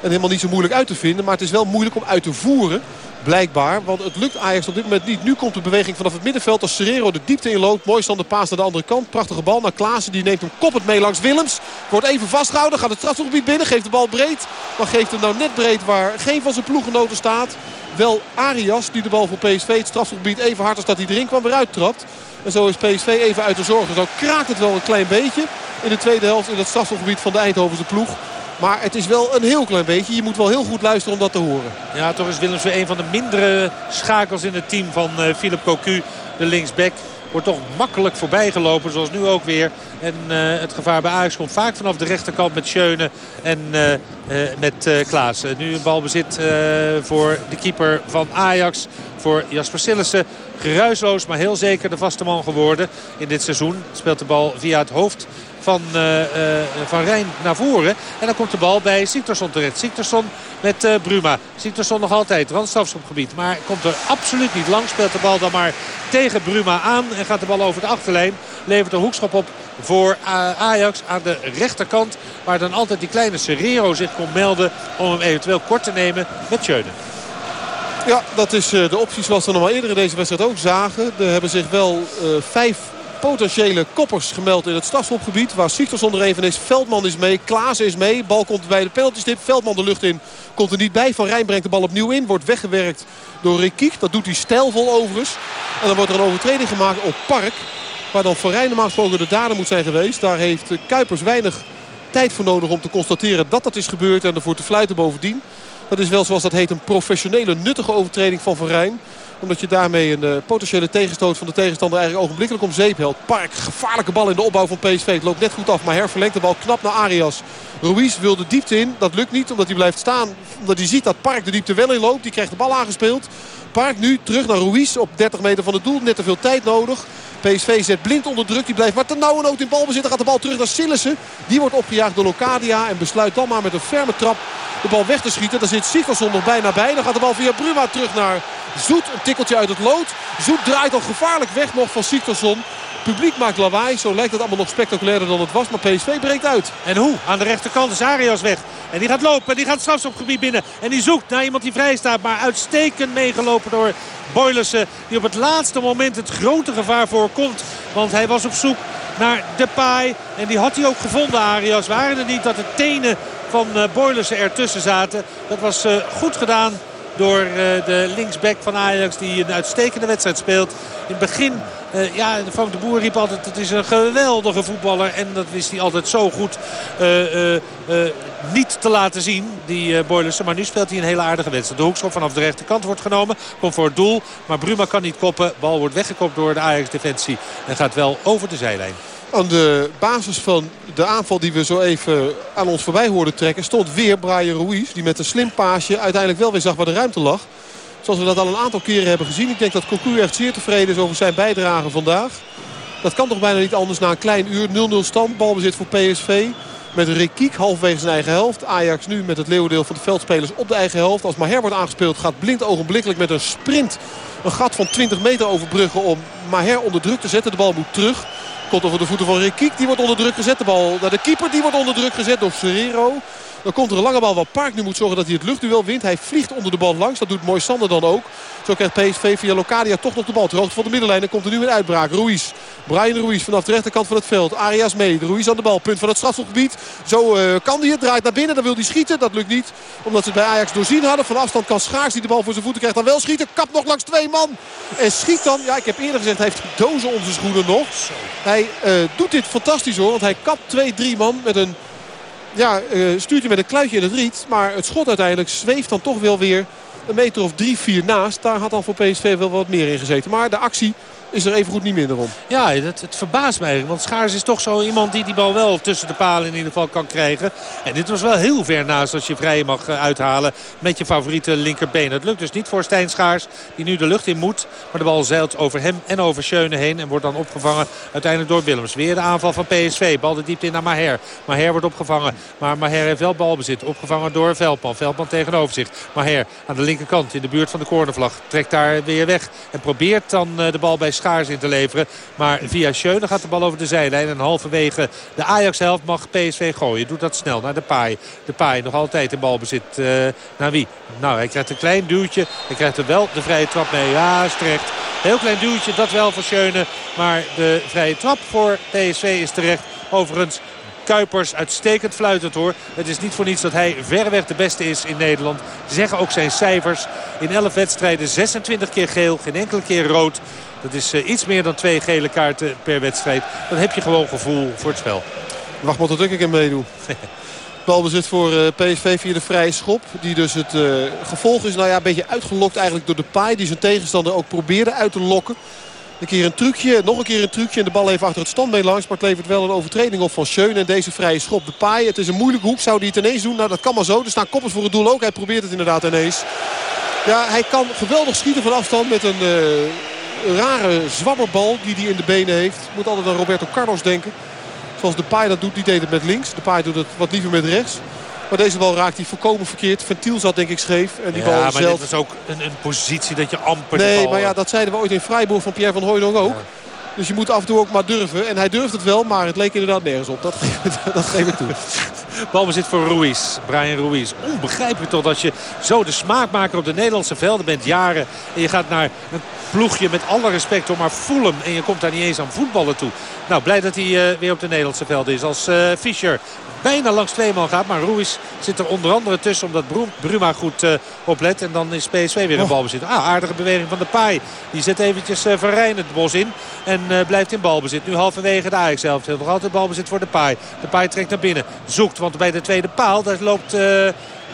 En helemaal niet zo moeilijk uit te vinden. Maar het is wel moeilijk om uit te voeren. Blijkbaar, want het lukt Ajax op dit moment niet. Nu komt de beweging vanaf het middenveld als Serrero de diepte inloopt. Mooi stand de paas naar de andere kant. Prachtige bal naar Klaassen. Die neemt hem koppend mee langs Willems. Wordt even vastgehouden. Gaat het strafgebied binnen. Geeft de bal breed. Maar geeft hem nou net breed waar geen van zijn ploeggenoten staat. Wel Arias die de bal voor PSV het strafgebied even hard als dat hij erin kwam weer uittrapt. En zo is PSV even uit de zorgen. Zo kraakt het wel een klein beetje in de tweede helft in het strafgebied van de Eindhovense ploeg. Maar het is wel een heel klein beetje. Je moet wel heel goed luisteren om dat te horen. Ja, toch is Willems weer een van de mindere schakels in het team van uh, Philip Cocu. De linksback wordt toch makkelijk voorbijgelopen. Zoals nu ook weer. En uh, het gevaar bij Ajax komt vaak vanaf de rechterkant met Schöne en uh, met Klaas. nu een balbezit voor de keeper van Ajax. Voor Jasper Sillissen. Geruisloos, maar heel zeker de vaste man geworden in dit seizoen. Speelt de bal via het hoofd van, uh, uh, van Rijn naar voren. En dan komt de bal bij Siktorsson terecht. Siktorsson met uh, Bruma. Siktorsson nog altijd randstrafschopgebied. Maar komt er absoluut niet lang. Speelt de bal dan maar tegen Bruma aan. En gaat de bal over de achterlijn. Levert een hoekschop op voor Ajax aan de rechterkant. Waar dan altijd die kleine Serrero zich kon melden om hem eventueel kort te nemen met Schöne. Ja, dat is de optie zoals we nog maar eerder in deze wedstrijd ook zagen. Er hebben zich wel vijf potentiële koppers gemeld in het strafschopgebied. Waar Sigtorsson er even is. Veldman is mee. Klaas is mee. Bal komt bij de penaltystip. Veldman de lucht in. Komt er niet bij. Van Rijn brengt de bal opnieuw in. Wordt weggewerkt door Rikiek. Dat doet hij stijlvol overigens. En dan wordt er een overtreding gemaakt op Park. Waar dan Van Rijn normaal gesproken de dader moet zijn geweest. Daar heeft Kuipers weinig tijd voor nodig om te constateren dat dat is gebeurd. En ervoor te fluiten bovendien. Dat is wel zoals dat heet een professionele nuttige overtreding van Van Rijn omdat je daarmee een uh, potentiële tegenstoot van de tegenstander eigenlijk ogenblikkelijk om zeep helpt. Park, gevaarlijke bal in de opbouw van PSV. Het loopt net goed af, maar herverlengt de bal knap naar Arias. Ruiz wil de diepte in. Dat lukt niet, omdat hij blijft staan. Omdat hij ziet dat Park de diepte wel in loopt. Die krijgt de bal aangespeeld. Park nu terug naar Ruiz op 30 meter van het doel. Net te veel tijd nodig. PSV zet blind onder druk. Die blijft maar ten nauwe nood in balbezit. Dan gaat de bal terug naar Sillissen. Die wordt opgejaagd door Locadia. En besluit dan maar met een ferme trap de bal weg te schieten. Daar zit Sikkelson nog bijna bij. Dan gaat de bal via Bruma terug naar Zoet. Een tikkeltje uit het lood. Zoet draait al gevaarlijk weg nog van Sikkelson. Publiek maakt lawaai. Zo lijkt het allemaal nog spectaculairder dan het was. Maar PSV breekt uit. En hoe? Aan de rechterkant is Arias weg. En die gaat lopen. Die gaat straks op gebied binnen. En die zoekt naar iemand die vrij staat. Maar uitstekend meegelopen door Boylissen. Die op het laatste moment het grote gevaar voorkomt. Want hij was op zoek naar Depay. En die had hij ook gevonden, Arias. Waren er niet dat de tenen van uh, Boylissen ertussen zaten. Dat was uh, goed gedaan door uh, de linksback van Ajax die een uitstekende wedstrijd speelt. In het begin, uh, ja, Frank de Boer riep altijd, het is een geweldige voetballer. En dat wist hij altijd zo goed uh, niet te laten zien, die uh. Maar nu speelt hij een hele aardige wedstrijd. De hoekschop vanaf de rechterkant wordt genomen, komt voor het doel. Maar Bruma kan niet koppen, bal wordt weggekopt door de Ajax-defensie. En gaat wel over de zijlijn. Aan de basis van de aanval die we zo even aan ons voorbij hoorden trekken... stond weer Brian Ruiz. Die met een slim paasje uiteindelijk wel weer zag waar de ruimte lag. Zoals we dat al een aantal keren hebben gezien. Ik denk dat Cocu echt zeer tevreden is over zijn bijdrage vandaag. Dat kan toch bijna niet anders na een klein uur. 0-0 stand. Balbezit voor PSV. met Rekiek halverwege zijn eigen helft. Ajax nu met het leeuwendeel van de veldspelers op de eigen helft. Als Maher wordt aangespeeld gaat Blind ogenblikkelijk met een sprint een gat van 20 meter overbruggen om Maher onder druk te zetten. De bal moet terug. Komt over de voeten van Rekiek. Die wordt onder druk gezet. De bal naar de keeper. Die wordt onder druk gezet door Ferrero. Dan komt er een lange bal waar Park nu moet zorgen dat hij het luchtduel wint. Hij vliegt onder de bal langs. Dat doet Mooi Sander dan ook. Zo krijgt PSV via Locadia toch nog de bal. Ter hoogte van de middenlijn. Dan komt er nu een uitbraak. Ruiz. Brian Ruiz vanaf de rechterkant van het veld. Arias mee. Ruiz aan de bal. Punt van het strafschopgebied. Zo uh, kan hij het. Draait naar binnen. Dan wil hij schieten. Dat lukt niet. Omdat ze het bij Ajax doorzien hadden. Van afstand kan Schaars die de bal voor zijn voeten krijgt. Dan wel schieten. Kap nog langs twee man. En schiet dan. Ja, ik heb eerder gezegd. Hij heeft dozen om zijn schoenen nog. Hij uh, doet dit fantastisch hoor. Want hij kapt twee, drie man met een ja, uh, stuurt hij met een kluitje in het riet. Maar het schot uiteindelijk zweeft dan toch wel weer een meter of drie, vier naast. Daar had dan voor PSV wel wat meer in gezeten. Maar de actie is er even goed niet minder om. Ja, het, verbaast mij. Want Schaars is toch zo iemand die die bal wel tussen de palen in ieder geval kan krijgen. En dit was wel heel ver naast als je vrij mag eh, uithalen met je favoriete linkerbeen. Het lukt dus niet voor Stijn Schaars die nu de lucht in moet. Maar de bal zeilt over hem en over Schöne heen. En wordt dan opgevangen uiteindelijk door Willems. Weer de aanval van PSV. Bal de diepte in naar Maher. Maher wordt opgevangen. Maar Maher heeft wel balbezit. Opgevangen door Veldman. Veldman tegenover zich. Maher aan de linkerkant in de buurt van de cornervlag. Trekt daar weer weg. En probeert dan eh, de bal bij Schaars in te leveren. Maar via Schöne gaat de bal over de zijlijn. En halverwege de Ajax-helft mag PSV gooien. Doet dat snel naar de paai. De paai nog altijd in balbezit. Uh, naar wie? Nou, hij krijgt een klein duwtje. Hij krijgt er wel de vrije trap mee. Ja, terecht. Heel klein duwtje, dat wel voor Schöne. Maar de vrije trap voor PSV is terecht. Overigens Kuipers uitstekend fluitend hoor. Het is niet voor niets dat hij verreweg de beste is in Nederland. Zeggen ook zijn cijfers. In 11 wedstrijden 26 keer geel, geen enkele keer rood. Dat is uh, iets meer dan twee gele kaarten per wedstrijd. Dan heb je gewoon gevoel voor het spel. Wacht maar tot ik meedoe. Balbezit voor uh, PSV via de vrije schop. Die dus het uh, gevolg is nou ja, een beetje uitgelokt eigenlijk door de paai. Die zijn tegenstander ook probeerde uit te lokken. Een keer een trucje, nog een keer een trucje. En de bal even achter het standbeen langs. Maar het levert wel een overtreding op van Schöne. En deze vrije schop. De paai, het is een moeilijke hoek. Zou hij het ineens doen? Nou, dat kan maar zo. Er staan koppels voor het doel ook. Hij probeert het inderdaad ineens. Ja, hij kan geweldig schieten van afstand met een... Uh, rare zwabberbal die hij in de benen heeft. Moet altijd aan Roberto Carlos denken. Zoals de paai dat doet, die deed het met links. De paai doet het wat liever met rechts. Maar deze bal raakt hij volkomen verkeerd. Ventiel zat denk ik scheef. En die ja, bal maar zelf... dit was ook een, een, positie dat je amper Nee, maar ja, dat zeiden we ooit in Freiburg van Pierre van Hooydonk ook. Ja. Dus je moet af en toe ook maar durven. En hij durft het wel, maar het leek inderdaad nergens op. Dat, [laughs] dat geef ik toe. Balbezit voor Ruiz. Brian Ruiz. Onbegrijpelijk toch dat je zo de smaakmaker op de Nederlandse velden bent jaren. En je gaat naar een ploegje met alle respect om maar Fulham. En je komt daar niet eens aan voetballen toe. Nou, blij dat hij uh, weer op de Nederlandse velden is. Als uh, Fischer bijna langs twee man gaat. Maar Ruiz zit er onder andere tussen omdat Bruma goed uh, oplet. En dan is PSV weer een balbezit. Ah, aardige beweging van de Paai. Die zet eventjes uh, het bos in. En uh, blijft in balbezit. Nu halverwege de Ajax zelf. Nog altijd balbezit voor de Paai. De Paai trekt naar binnen. Zoekt, want bij de tweede paal daar loopt...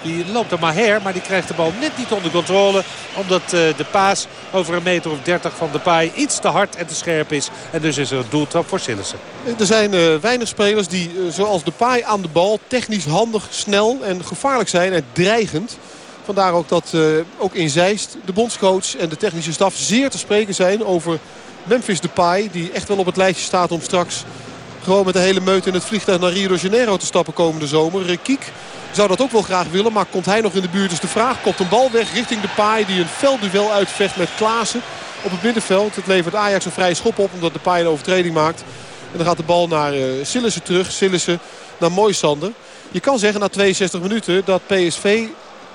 Die loopt er maar her, maar die krijgt de bal net niet onder controle. Omdat uh, de paas over een meter of 30 van de paai iets te hard en te scherp is. En dus is er een doeltrap voor Sillissen. Er zijn uh, weinig spelers die uh, zoals de paai aan de bal technisch handig, snel en gevaarlijk zijn en dreigend. Vandaar ook dat ook in Zeist de bondscoach en de technische staf zeer te spreken zijn over Memphis Depay. Die echt wel op het lijstje staat om straks gewoon met de hele meute in het vliegtuig naar Rio de Janeiro te stappen komende zomer. Rekiek zou dat ook wel graag willen. Maar komt hij nog in de buurt is de vraag. Komt een bal weg richting de paai die een veldduel uitvecht met Klaassen op het middenveld. Het levert Ajax een vrije schop op omdat de paai een overtreding maakt. En dan gaat de bal naar uh, Sillissen terug. Sillissen naar Moisander. Je kan zeggen na 62 minuten dat PSV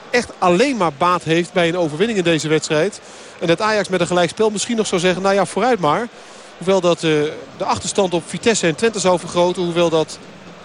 echt alleen maar baat heeft bij een overwinning in deze wedstrijd. En dat Ajax met een gelijkspel misschien nog zou zeggen, nou ja, vooruit maar. Hoewel dat uh, de achterstand op Vitesse en Twente zou vergroten. Hoewel dat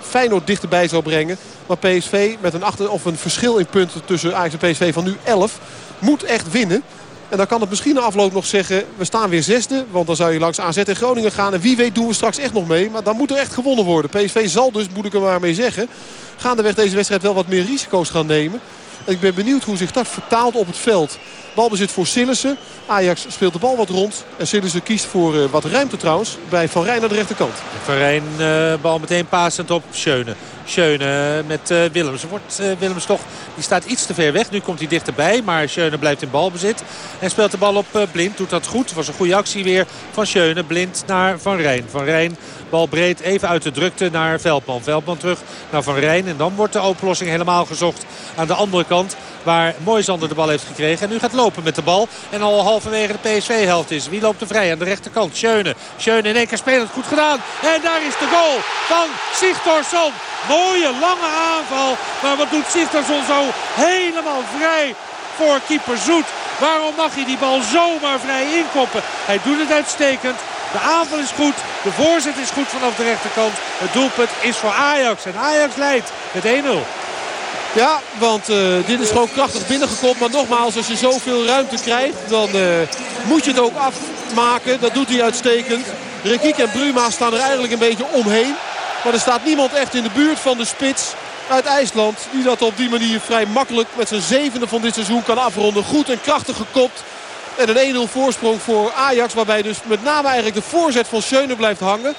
Feyenoord dichterbij zou brengen. Maar PSV met een, achter, of een verschil in punten tussen Ajax en PSV van nu 11 moet echt winnen. En dan kan het misschien na afloop nog zeggen, we staan weer zesde. Want dan zou je langs AZ en Groningen gaan. En wie weet doen we straks echt nog mee. Maar dan moet er echt gewonnen worden. PSV zal dus, moet ik er maar mee zeggen, gaandeweg deze wedstrijd wel wat meer risico's gaan nemen. En ik ben benieuwd hoe zich dat vertaalt op het veld. Balbezit voor Sillissen. Ajax speelt de bal wat rond. En Sillissen kiest voor uh, wat ruimte trouwens bij Van Rijn aan de rechterkant. Van Rijn uh, bal meteen passend op Schöne. Schöne met uh, Willems. Wordt Willems toch, die staat iets te ver weg. Nu komt hij dichterbij, maar Schöne blijft in balbezit. En speelt de bal op Blind, doet dat goed. was een goede actie weer van Schöne. Blind naar Van Rijn. Van Rijn Bal breed even uit de drukte naar Veldman. Veldman terug naar Van Rijn. En dan wordt de oplossing helemaal gezocht aan de andere kant. Waar Moisander de bal heeft gekregen. En nu gaat lopen met de bal. En al halverwege de PSV-helft is. Wie loopt er vrij aan de rechterkant? Schöne. Schöne in één keer spelend. Goed gedaan. En daar is de goal van Sigtorsson. Mooie lange aanval. Maar wat doet Sigtorsson zo helemaal vrij voor keeper Zoet. Waarom mag hij die bal zomaar vrij inkoppen? Hij doet het uitstekend. De aanval is goed. De voorzet is goed vanaf de rechterkant. Het doelpunt is voor Ajax. En Ajax leidt met 1-0. Ja, want uh, dit is gewoon krachtig binnengekomen. Maar nogmaals, als je zoveel ruimte krijgt, dan uh, moet je het ook afmaken. Dat doet hij uitstekend. Rekiek en Bruma staan er eigenlijk een beetje omheen. Maar er staat niemand echt in de buurt van de spits uit IJsland. Die dat op die manier vrij makkelijk met zijn zevende van dit seizoen kan afronden. Goed en krachtig gekopt. En een 1-0 voorsprong voor Ajax. Waarbij dus met name eigenlijk de voorzet van Schöne blijft hangen.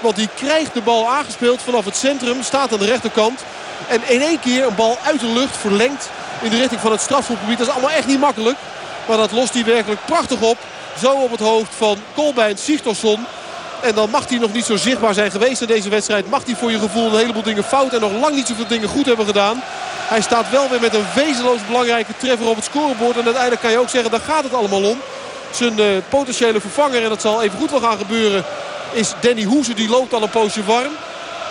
Want die krijgt de bal aangespeeld vanaf het centrum. Staat aan de rechterkant. En in één keer een bal uit de lucht verlengd in de richting van het strafschopgebied. Dat is allemaal echt niet makkelijk. Maar dat lost hij werkelijk prachtig op. Zo op het hoofd van Kolbein Sigtorsson. En dan mag hij nog niet zo zichtbaar zijn geweest in deze wedstrijd. Mag hij voor je gevoel een heleboel dingen fout en nog lang niet zoveel dingen goed hebben gedaan. Hij staat wel weer met een wezenloos belangrijke treffer op het scorebord. En uiteindelijk kan je ook zeggen, daar gaat het allemaal om. Zijn uh, potentiële vervanger, en dat zal even goed wel gaan gebeuren, is Danny Hoese. Die loopt al een poosje warm.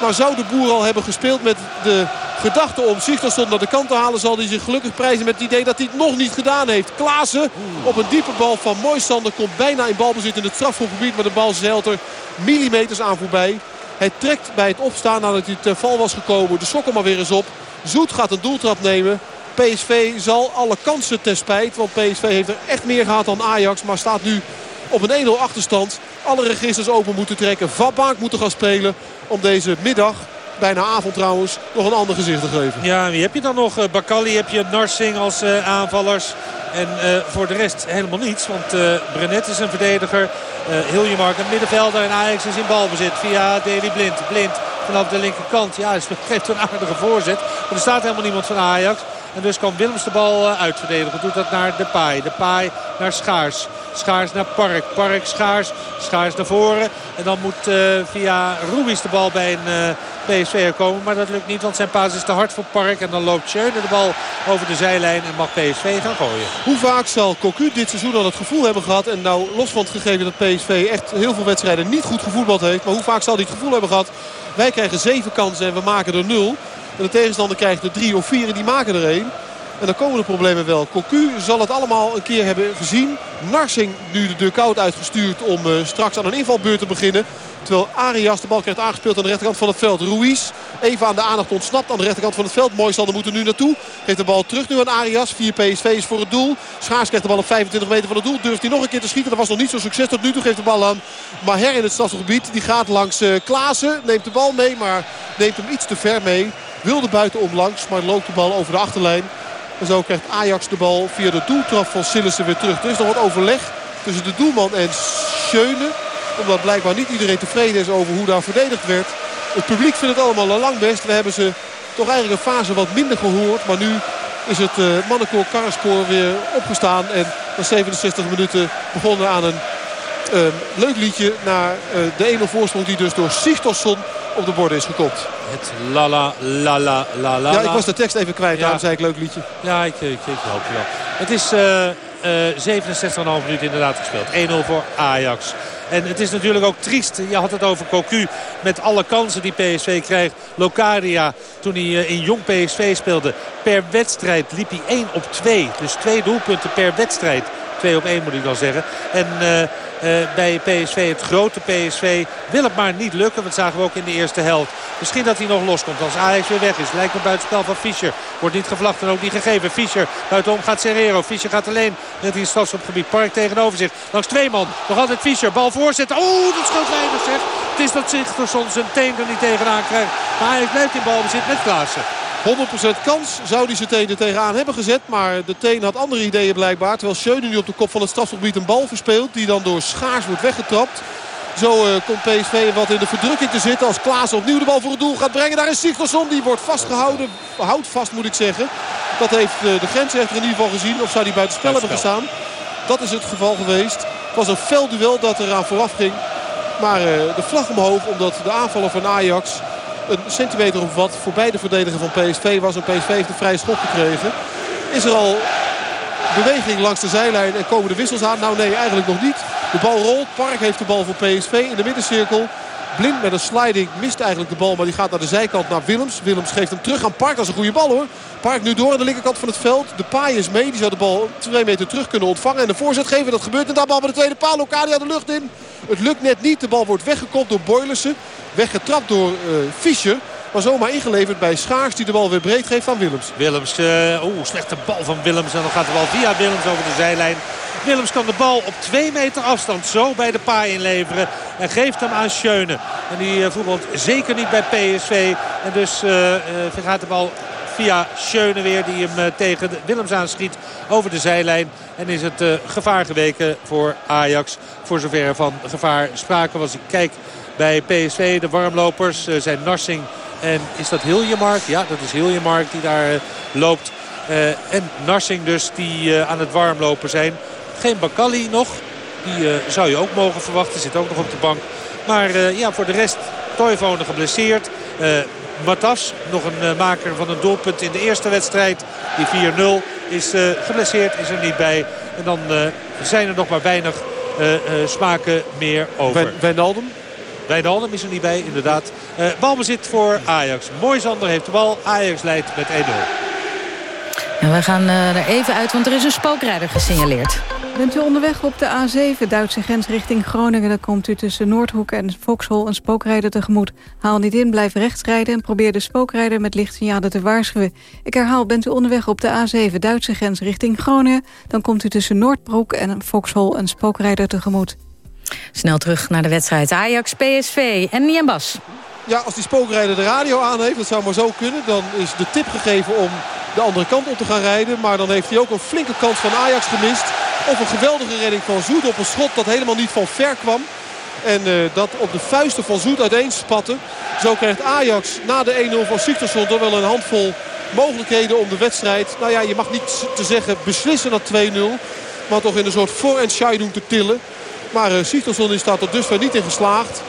Maar zou de boer al hebben gespeeld met de gedachte om Sigtorsson naar de kant te halen... zal hij zich gelukkig prijzen met het idee dat hij het nog niet gedaan heeft. Klaassen op een diepe bal van Moisander komt bijna in balbezit in het strafschopgebied. Maar de bal zeilt er millimeters aan voorbij. Hij trekt bij het opstaan nadat hij ter val was gekomen. De sokken maar weer eens op. Zoet gaat een doeltrap nemen. PSV zal alle kansen ter spijt. Want PSV heeft er echt meer gehad dan Ajax. Maar staat nu op een 1-0 achterstand. Alle registers open moeten trekken. Vatbaak moeten gaan spelen om deze middag bijna avond trouwens, nog een ander gezicht te geven. Ja, wie heb je dan nog? Bakali heb je Narsing als uh, aanvallers. En uh, voor de rest helemaal niets. Want uh, Brenet is een verdediger. Hiljemark een middenvelder. En Ajax is in balbezit via Davy Blind. Blind vanaf de linkerkant. Ja, geeft een aardige voorzet. Maar er staat helemaal niemand van Ajax. En dus kan Willems de bal uitverdedigen. Doet dat naar De Paai. De Paai naar Schaars. Schaars naar Park. Park, Schaars. Schaars naar voren. En dan moet uh, via Ruiz de bal bij een uh, PSV komen. Maar dat lukt niet, want zijn paas is te hard voor Park. En dan loopt Schöne de bal over de zijlijn en mag PSV gaan gooien. Hoe vaak zal Cocu dit seizoen al het gevoel hebben gehad... en nou los van het gegeven dat PSV echt heel veel wedstrijden niet goed gevoetbald heeft... maar hoe vaak zal hij het gevoel hebben gehad... wij krijgen zeven kansen en we maken er nul... En de tegenstander krijgt er drie of vier en die maken er één. En dan komen de problemen wel. Cocu zal het allemaal een keer hebben gezien. Narsing nu de dugout uitgestuurd om uh, straks aan een invalbeurt te beginnen. Terwijl Arias de bal krijgt aangespeeld aan de rechterkant van het veld. Ruiz even aan de aandacht ontsnapt aan de rechterkant van het veld. Moisander moet er nu naartoe. Geeft de bal terug nu aan Arias. Vier PSV's voor het doel. Schaars krijgt de bal op 25 meter van het doel. Durft hij nog een keer te schieten. Dat was nog niet zo succes tot nu toe. Geeft de bal aan Maher in het stadsgebied. Die gaat langs uh, Klaassen. Neemt de bal mee, maar neemt hem iets te ver mee. Wilde buitenom langs, maar loopt de bal over de achterlijn. En zo krijgt Ajax de bal via de doeltrap van Sillissen weer terug. Er is nog wat overleg tussen de doelman en Schöne. Omdat blijkbaar niet iedereen tevreden is over hoe daar verdedigd werd. Het publiek vindt het allemaal al lang best. We hebben ze toch eigenlijk een fase wat minder gehoord. Maar nu is het uh, mannenkoor Karrenspoor weer opgestaan. En na 67 minuten begonnen aan een uh, leuk liedje. Naar uh, de ene voorsprong die dus door Sigtorsson op de borden is gekopt. Het la la la la la la. Ja, ik was de tekst even kwijt. Ja. Daarom zei ik leuk liedje. Ja, ik, ik, ik help je wel. Het is uh, 67,5 minuten inderdaad gespeeld. 1-0 voor Ajax. En het is natuurlijk ook triest. Je had het over Cocu. Met alle kansen die PSV krijgt. Locadia, toen hij in jong PSV speelde. Per wedstrijd liep hij 1 op 2. Dus twee doelpunten per wedstrijd. 2 op 1 moet ik dan zeggen. En uh, uh, bij PSV, het grote PSV, wil het maar niet lukken. Dat zagen we ook in de eerste helft. Misschien dat hij nog loskomt als Ajax weer weg is. Lijkt me buitenspel van Fischer. Wordt niet gevlacht en ook niet gegeven. Fischer, buitenom gaat Serrero. Fischer gaat alleen richting het strafschopgebied. Park tegenover zich. Langs twee man. Nog altijd Fischer. Bal voorzetten. Oh, dat scheelt weinig. Het is dat Sigtersson zijn teen er niet tegenaan krijgt. Maar Ajax blijft in balbezit met Klaassen. 100% kans zou hij zijn teen er tegenaan hebben gezet. Maar de teen had andere ideeën blijkbaar. Terwijl Schöne nu op de kop van het strafgebied een bal verspeelt. Die dan door Schaars wordt weggetrapt. Zo uh, komt PSV wat in de verdrukking te zitten. Als Klaas opnieuw de bal voor het doel gaat brengen. Daar is Sigtorsson. Die wordt vastgehouden. Houdt vast moet ik zeggen. Dat heeft uh, de grensrechter in ieder geval gezien. Of zou hij buiten spel hebben gestaan. Dat is het geval geweest. Het was een fel duel dat eraan vooraf ging. Maar de vlag omhoog omdat de aanvaller van Ajax een centimeter of wat voorbij de verdediger van PSV was. En PSV heeft een vrije schop gekregen. Is er al beweging langs de zijlijn en komen de wissels aan? Nou nee, eigenlijk nog niet. De bal rolt. Park heeft de bal voor PSV in de middencirkel. Blind met een sliding mist eigenlijk de bal. Maar die gaat naar de zijkant naar Willems. Willems geeft hem terug aan Park. Dat is een goede bal hoor. Park nu door aan de linkerkant van het veld. De paai is mee. Die zou de bal twee meter terug kunnen ontvangen. En de voorzet geven. Dat gebeurt. Dat bal bij de tweede paal. Locadia de lucht in. Het lukt net niet. De bal wordt weggekopt door Boylissen. Weggetrapt door uh, Fischer. Maar zomaar ingeleverd bij Schaars die de bal weer breed geeft aan Willems. Willems, uh, oeh, slechte bal van Willems. En dan gaat de bal via Willems over de zijlijn. Willems kan de bal op twee meter afstand zo bij de paai inleveren. En geeft hem aan Schöne. En die uh, voetbalt zeker niet bij PSV. En dus uh, gaat de bal via Schöne weer die hem tegen Willems aanschiet over de zijlijn. En is het gevaar geweken voor Ajax. Voor zover van gevaar sprake was. Ik kijk bij PSV. De warmlopers zijn Narsing en is dat Hiljemark? Ja, dat is Hiljemark die daar loopt. en Narsing dus die aan het warmlopen zijn. Geen Bakali nog. Die uh, zou je ook mogen verwachten. Zit ook nog op de bank. Maar uh, ja, voor de rest Toivonen geblesseerd. Uh, Matas, nog een maker van een doelpunt in de eerste wedstrijd. Die 4-0 is geblesseerd, is er niet bij. En dan zijn er nog maar weinig smaken meer over. Wijnaldum? Wijnaldum is er niet bij, inderdaad. balbezit voor Ajax. Mooi Zander heeft de bal. Ajax leidt met 1-0. En we gaan er even uit, want er is een spookrijder gesignaleerd. Bent u onderweg op de A7, Duitse grens richting Groningen... dan komt u tussen Noordhoek en Vauxhall een spookrijder tegemoet. Haal niet in, blijf rechts rijden en probeer de spookrijder met lichtsignalen te waarschuwen. Ik herhaal, bent u onderweg op de A7, Duitse grens richting Groningen... dan komt u tussen Noordbroek en Vauxhall een spookrijder tegemoet. Snel terug naar de wedstrijd Ajax-PSV en Nien Bas. Ja, als die spookrijder de radio aan heeft, dat zou maar zo kunnen... dan is de tip gegeven om de andere kant op te gaan rijden. Maar dan heeft hij ook een flinke kans van Ajax gemist. Of een geweldige redding van Zoet op een schot dat helemaal niet van ver kwam. En uh, dat op de vuisten van Zoet uiteenspatte. Zo krijgt Ajax na de 1-0 van Sigtersson toch wel een handvol mogelijkheden om de wedstrijd... Nou ja, je mag niet te zeggen beslissen dat 2-0. Maar toch in een soort voor- en doen te tillen. Maar uh, is daar tot dusver niet in geslaagd.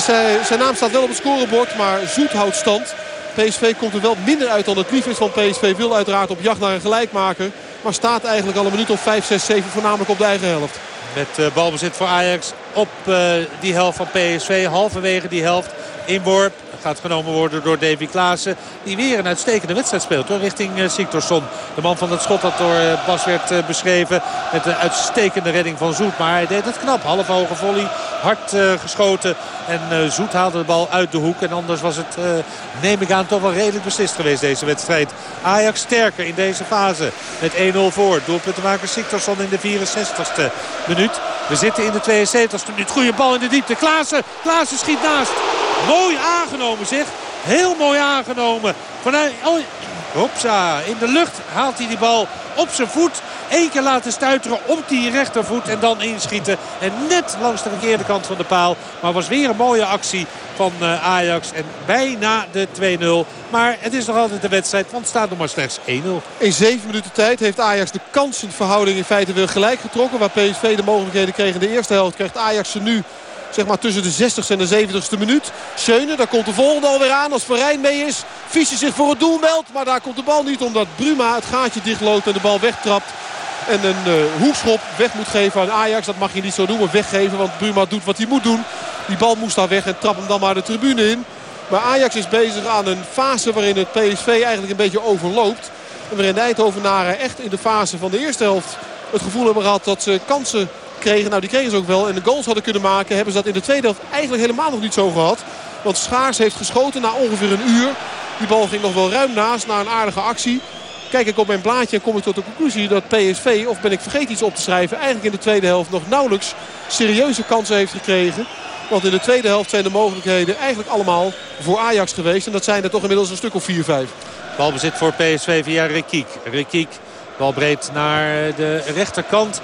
Zei, zijn naam staat wel op het scorebord, maar Zoet houdt stand. PSV komt er wel minder uit dan het lief is. Want PSV wil uiteraard op jacht naar een gelijkmaker. Maar staat eigenlijk al een minuut of 5, 6, 7 voornamelijk op de eigen helft. Met uh, balbezit voor Ajax op uh, die helft van PSV. Halverwege die helft. Inworp gaat genomen worden door Davy Klaassen. Die weer een uitstekende wedstrijd speelt hoor, richting uh, Siktorsson. De man van het schot dat door uh, Bas werd uh, beschreven. Met een uitstekende redding van Zoet. Maar hij deed het knap. Half hoge volley. Hard geschoten. En Zoet haalde de bal uit de hoek. En anders was het, neem ik aan, toch wel redelijk beslist geweest deze wedstrijd. Ajax sterker in deze fase. Met 1-0 voor. Doelpuntenmaker Siktorsson in de 64ste minuut. We zitten in de 72ste minuut. Goede bal in de diepte. Klaassen. Klaassen schiet naast. Mooi aangenomen zeg. Heel mooi aangenomen. Vanuit, oh, hopsa, in de lucht haalt hij die bal op zijn voet. Eén keer laten stuiteren op die rechtervoet en dan inschieten. En net langs de verkeerde kant van de paal. Maar was weer een mooie actie van uh, Ajax. En bijna de 2-0. Maar het is nog altijd de wedstrijd, want het staat nog maar slechts 1-0. In zeven minuten tijd heeft Ajax de kansenverhouding in feite weer gelijk getrokken. Waar PSV de mogelijkheden kreeg in de eerste helft, krijgt Ajax ze nu zeg maar tussen de 60ste en de 70ste minuut. Schöne, daar komt de volgende alweer aan als Verijn mee is. Fischer zich voor het doel meldt, maar daar komt de bal niet omdat Bruma het gaatje dichtloopt en de bal wegtrapt. En een uh, hoekschop weg moet geven aan Ajax. Dat mag je niet zo noemen, weggeven, want Bruma doet wat hij moet doen. Die bal moest daar weg en trap hem dan maar de tribune in. Maar Ajax is bezig aan een fase waarin het PSV eigenlijk een beetje overloopt. En waarin de Eindhovenaren echt in de fase van de eerste helft het gevoel hebben gehad dat ze kansen kregen. Nou, die kregen ze ook wel. En de goals hadden kunnen maken. Hebben ze dat in de tweede helft eigenlijk helemaal nog niet zo gehad. Want Schaars heeft geschoten na ongeveer een uur. Die bal ging nog wel ruim naast na een aardige actie. Kijk ik op mijn blaadje en kom ik tot de conclusie dat PSV, of ben ik vergeten iets op te schrijven... eigenlijk in de tweede helft nog nauwelijks serieuze kansen heeft gekregen. Want in de tweede helft zijn de mogelijkheden eigenlijk allemaal voor Ajax geweest. En dat zijn er toch inmiddels een stuk of 4-5. Balbezit voor PSV via Rekiek. Rekiek, bal breed naar de rechterkant.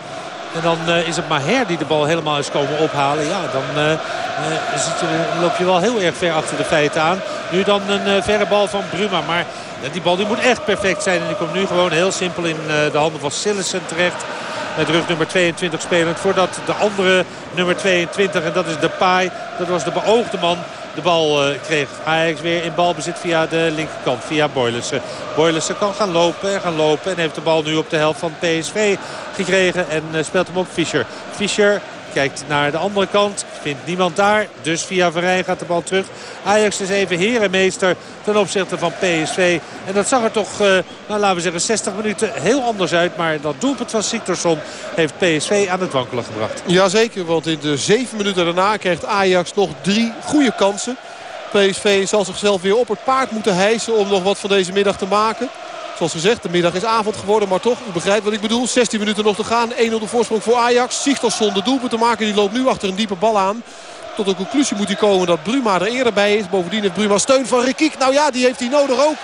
En dan uh, is het Maher die de bal helemaal is komen ophalen. Ja, dan uh, uh, loop je wel heel erg ver achter de feiten aan. Nu dan een verre bal van Bruma. Maar die bal die moet echt perfect zijn. En die komt nu gewoon heel simpel in de handen van Sillessen terecht. Met rug nummer 22 spelend. Voordat de andere nummer 22, en dat is Depay, dat was de beoogde man de bal uh, kreeg Ajax weer in balbezit via de linkerkant. Via Boylissen. Boylissen kan gaan lopen en gaan lopen. En heeft de bal nu op de helft van PSV gekregen. En uh, speelt hem op Fischer. Fischer kijkt naar de andere kant. Vindt niemand daar. Dus via Verrij gaat de bal terug. Ajax is even herenmeester ten opzichte van PSV. En dat zag er toch, uh, nou, laten we zeggen, 60 minuten heel anders uit. Maar dat doelpunt van Siktorsson heeft PSV aan het wankelen gebracht. Jazeker, want in de zeven minuten daarna krijgt Ajax nog drie goede kansen. PSV zal zichzelf weer op het paard moeten hijsen om nog wat van deze middag te maken. Zoals gezegd, de middag is avond geworden. Maar toch, u begrijpt wat ik bedoel. 16 minuten nog te gaan. 1-0 de voorsprong voor Ajax. Sigtorsson de doelpunt te maken. Die loopt nu achter een diepe bal aan. Tot de conclusie moet hij komen dat Bruma er eerder bij is. Bovendien heeft Bruma steun van Rekiek. Nou ja, die heeft hij nodig ook.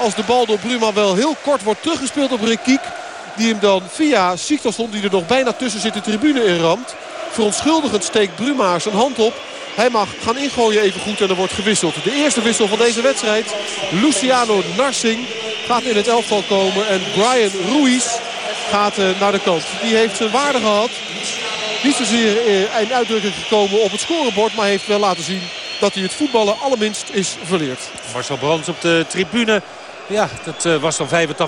Als de bal door Bruma wel heel kort wordt teruggespeeld op Rekiek. Die hem dan via Sigtorsson, die er nog bijna tussen zit, de tribune inramt. Verontschuldigend steekt Bruma zijn hand op. Hij mag gaan ingooien even goed en er wordt gewisseld. De eerste wissel van deze wedstrijd. Luciano Narsing gaat in het elftal komen. En Brian Ruiz gaat uh, naar de kant. Die heeft zijn waarde gehad. Niet zozeer in uitdrukking gekomen op het scorebord. Maar heeft wel laten zien dat hij het voetballen allerminst is verleerd. Marcel Brands op de tribune. Ja, dat uh, was dan 85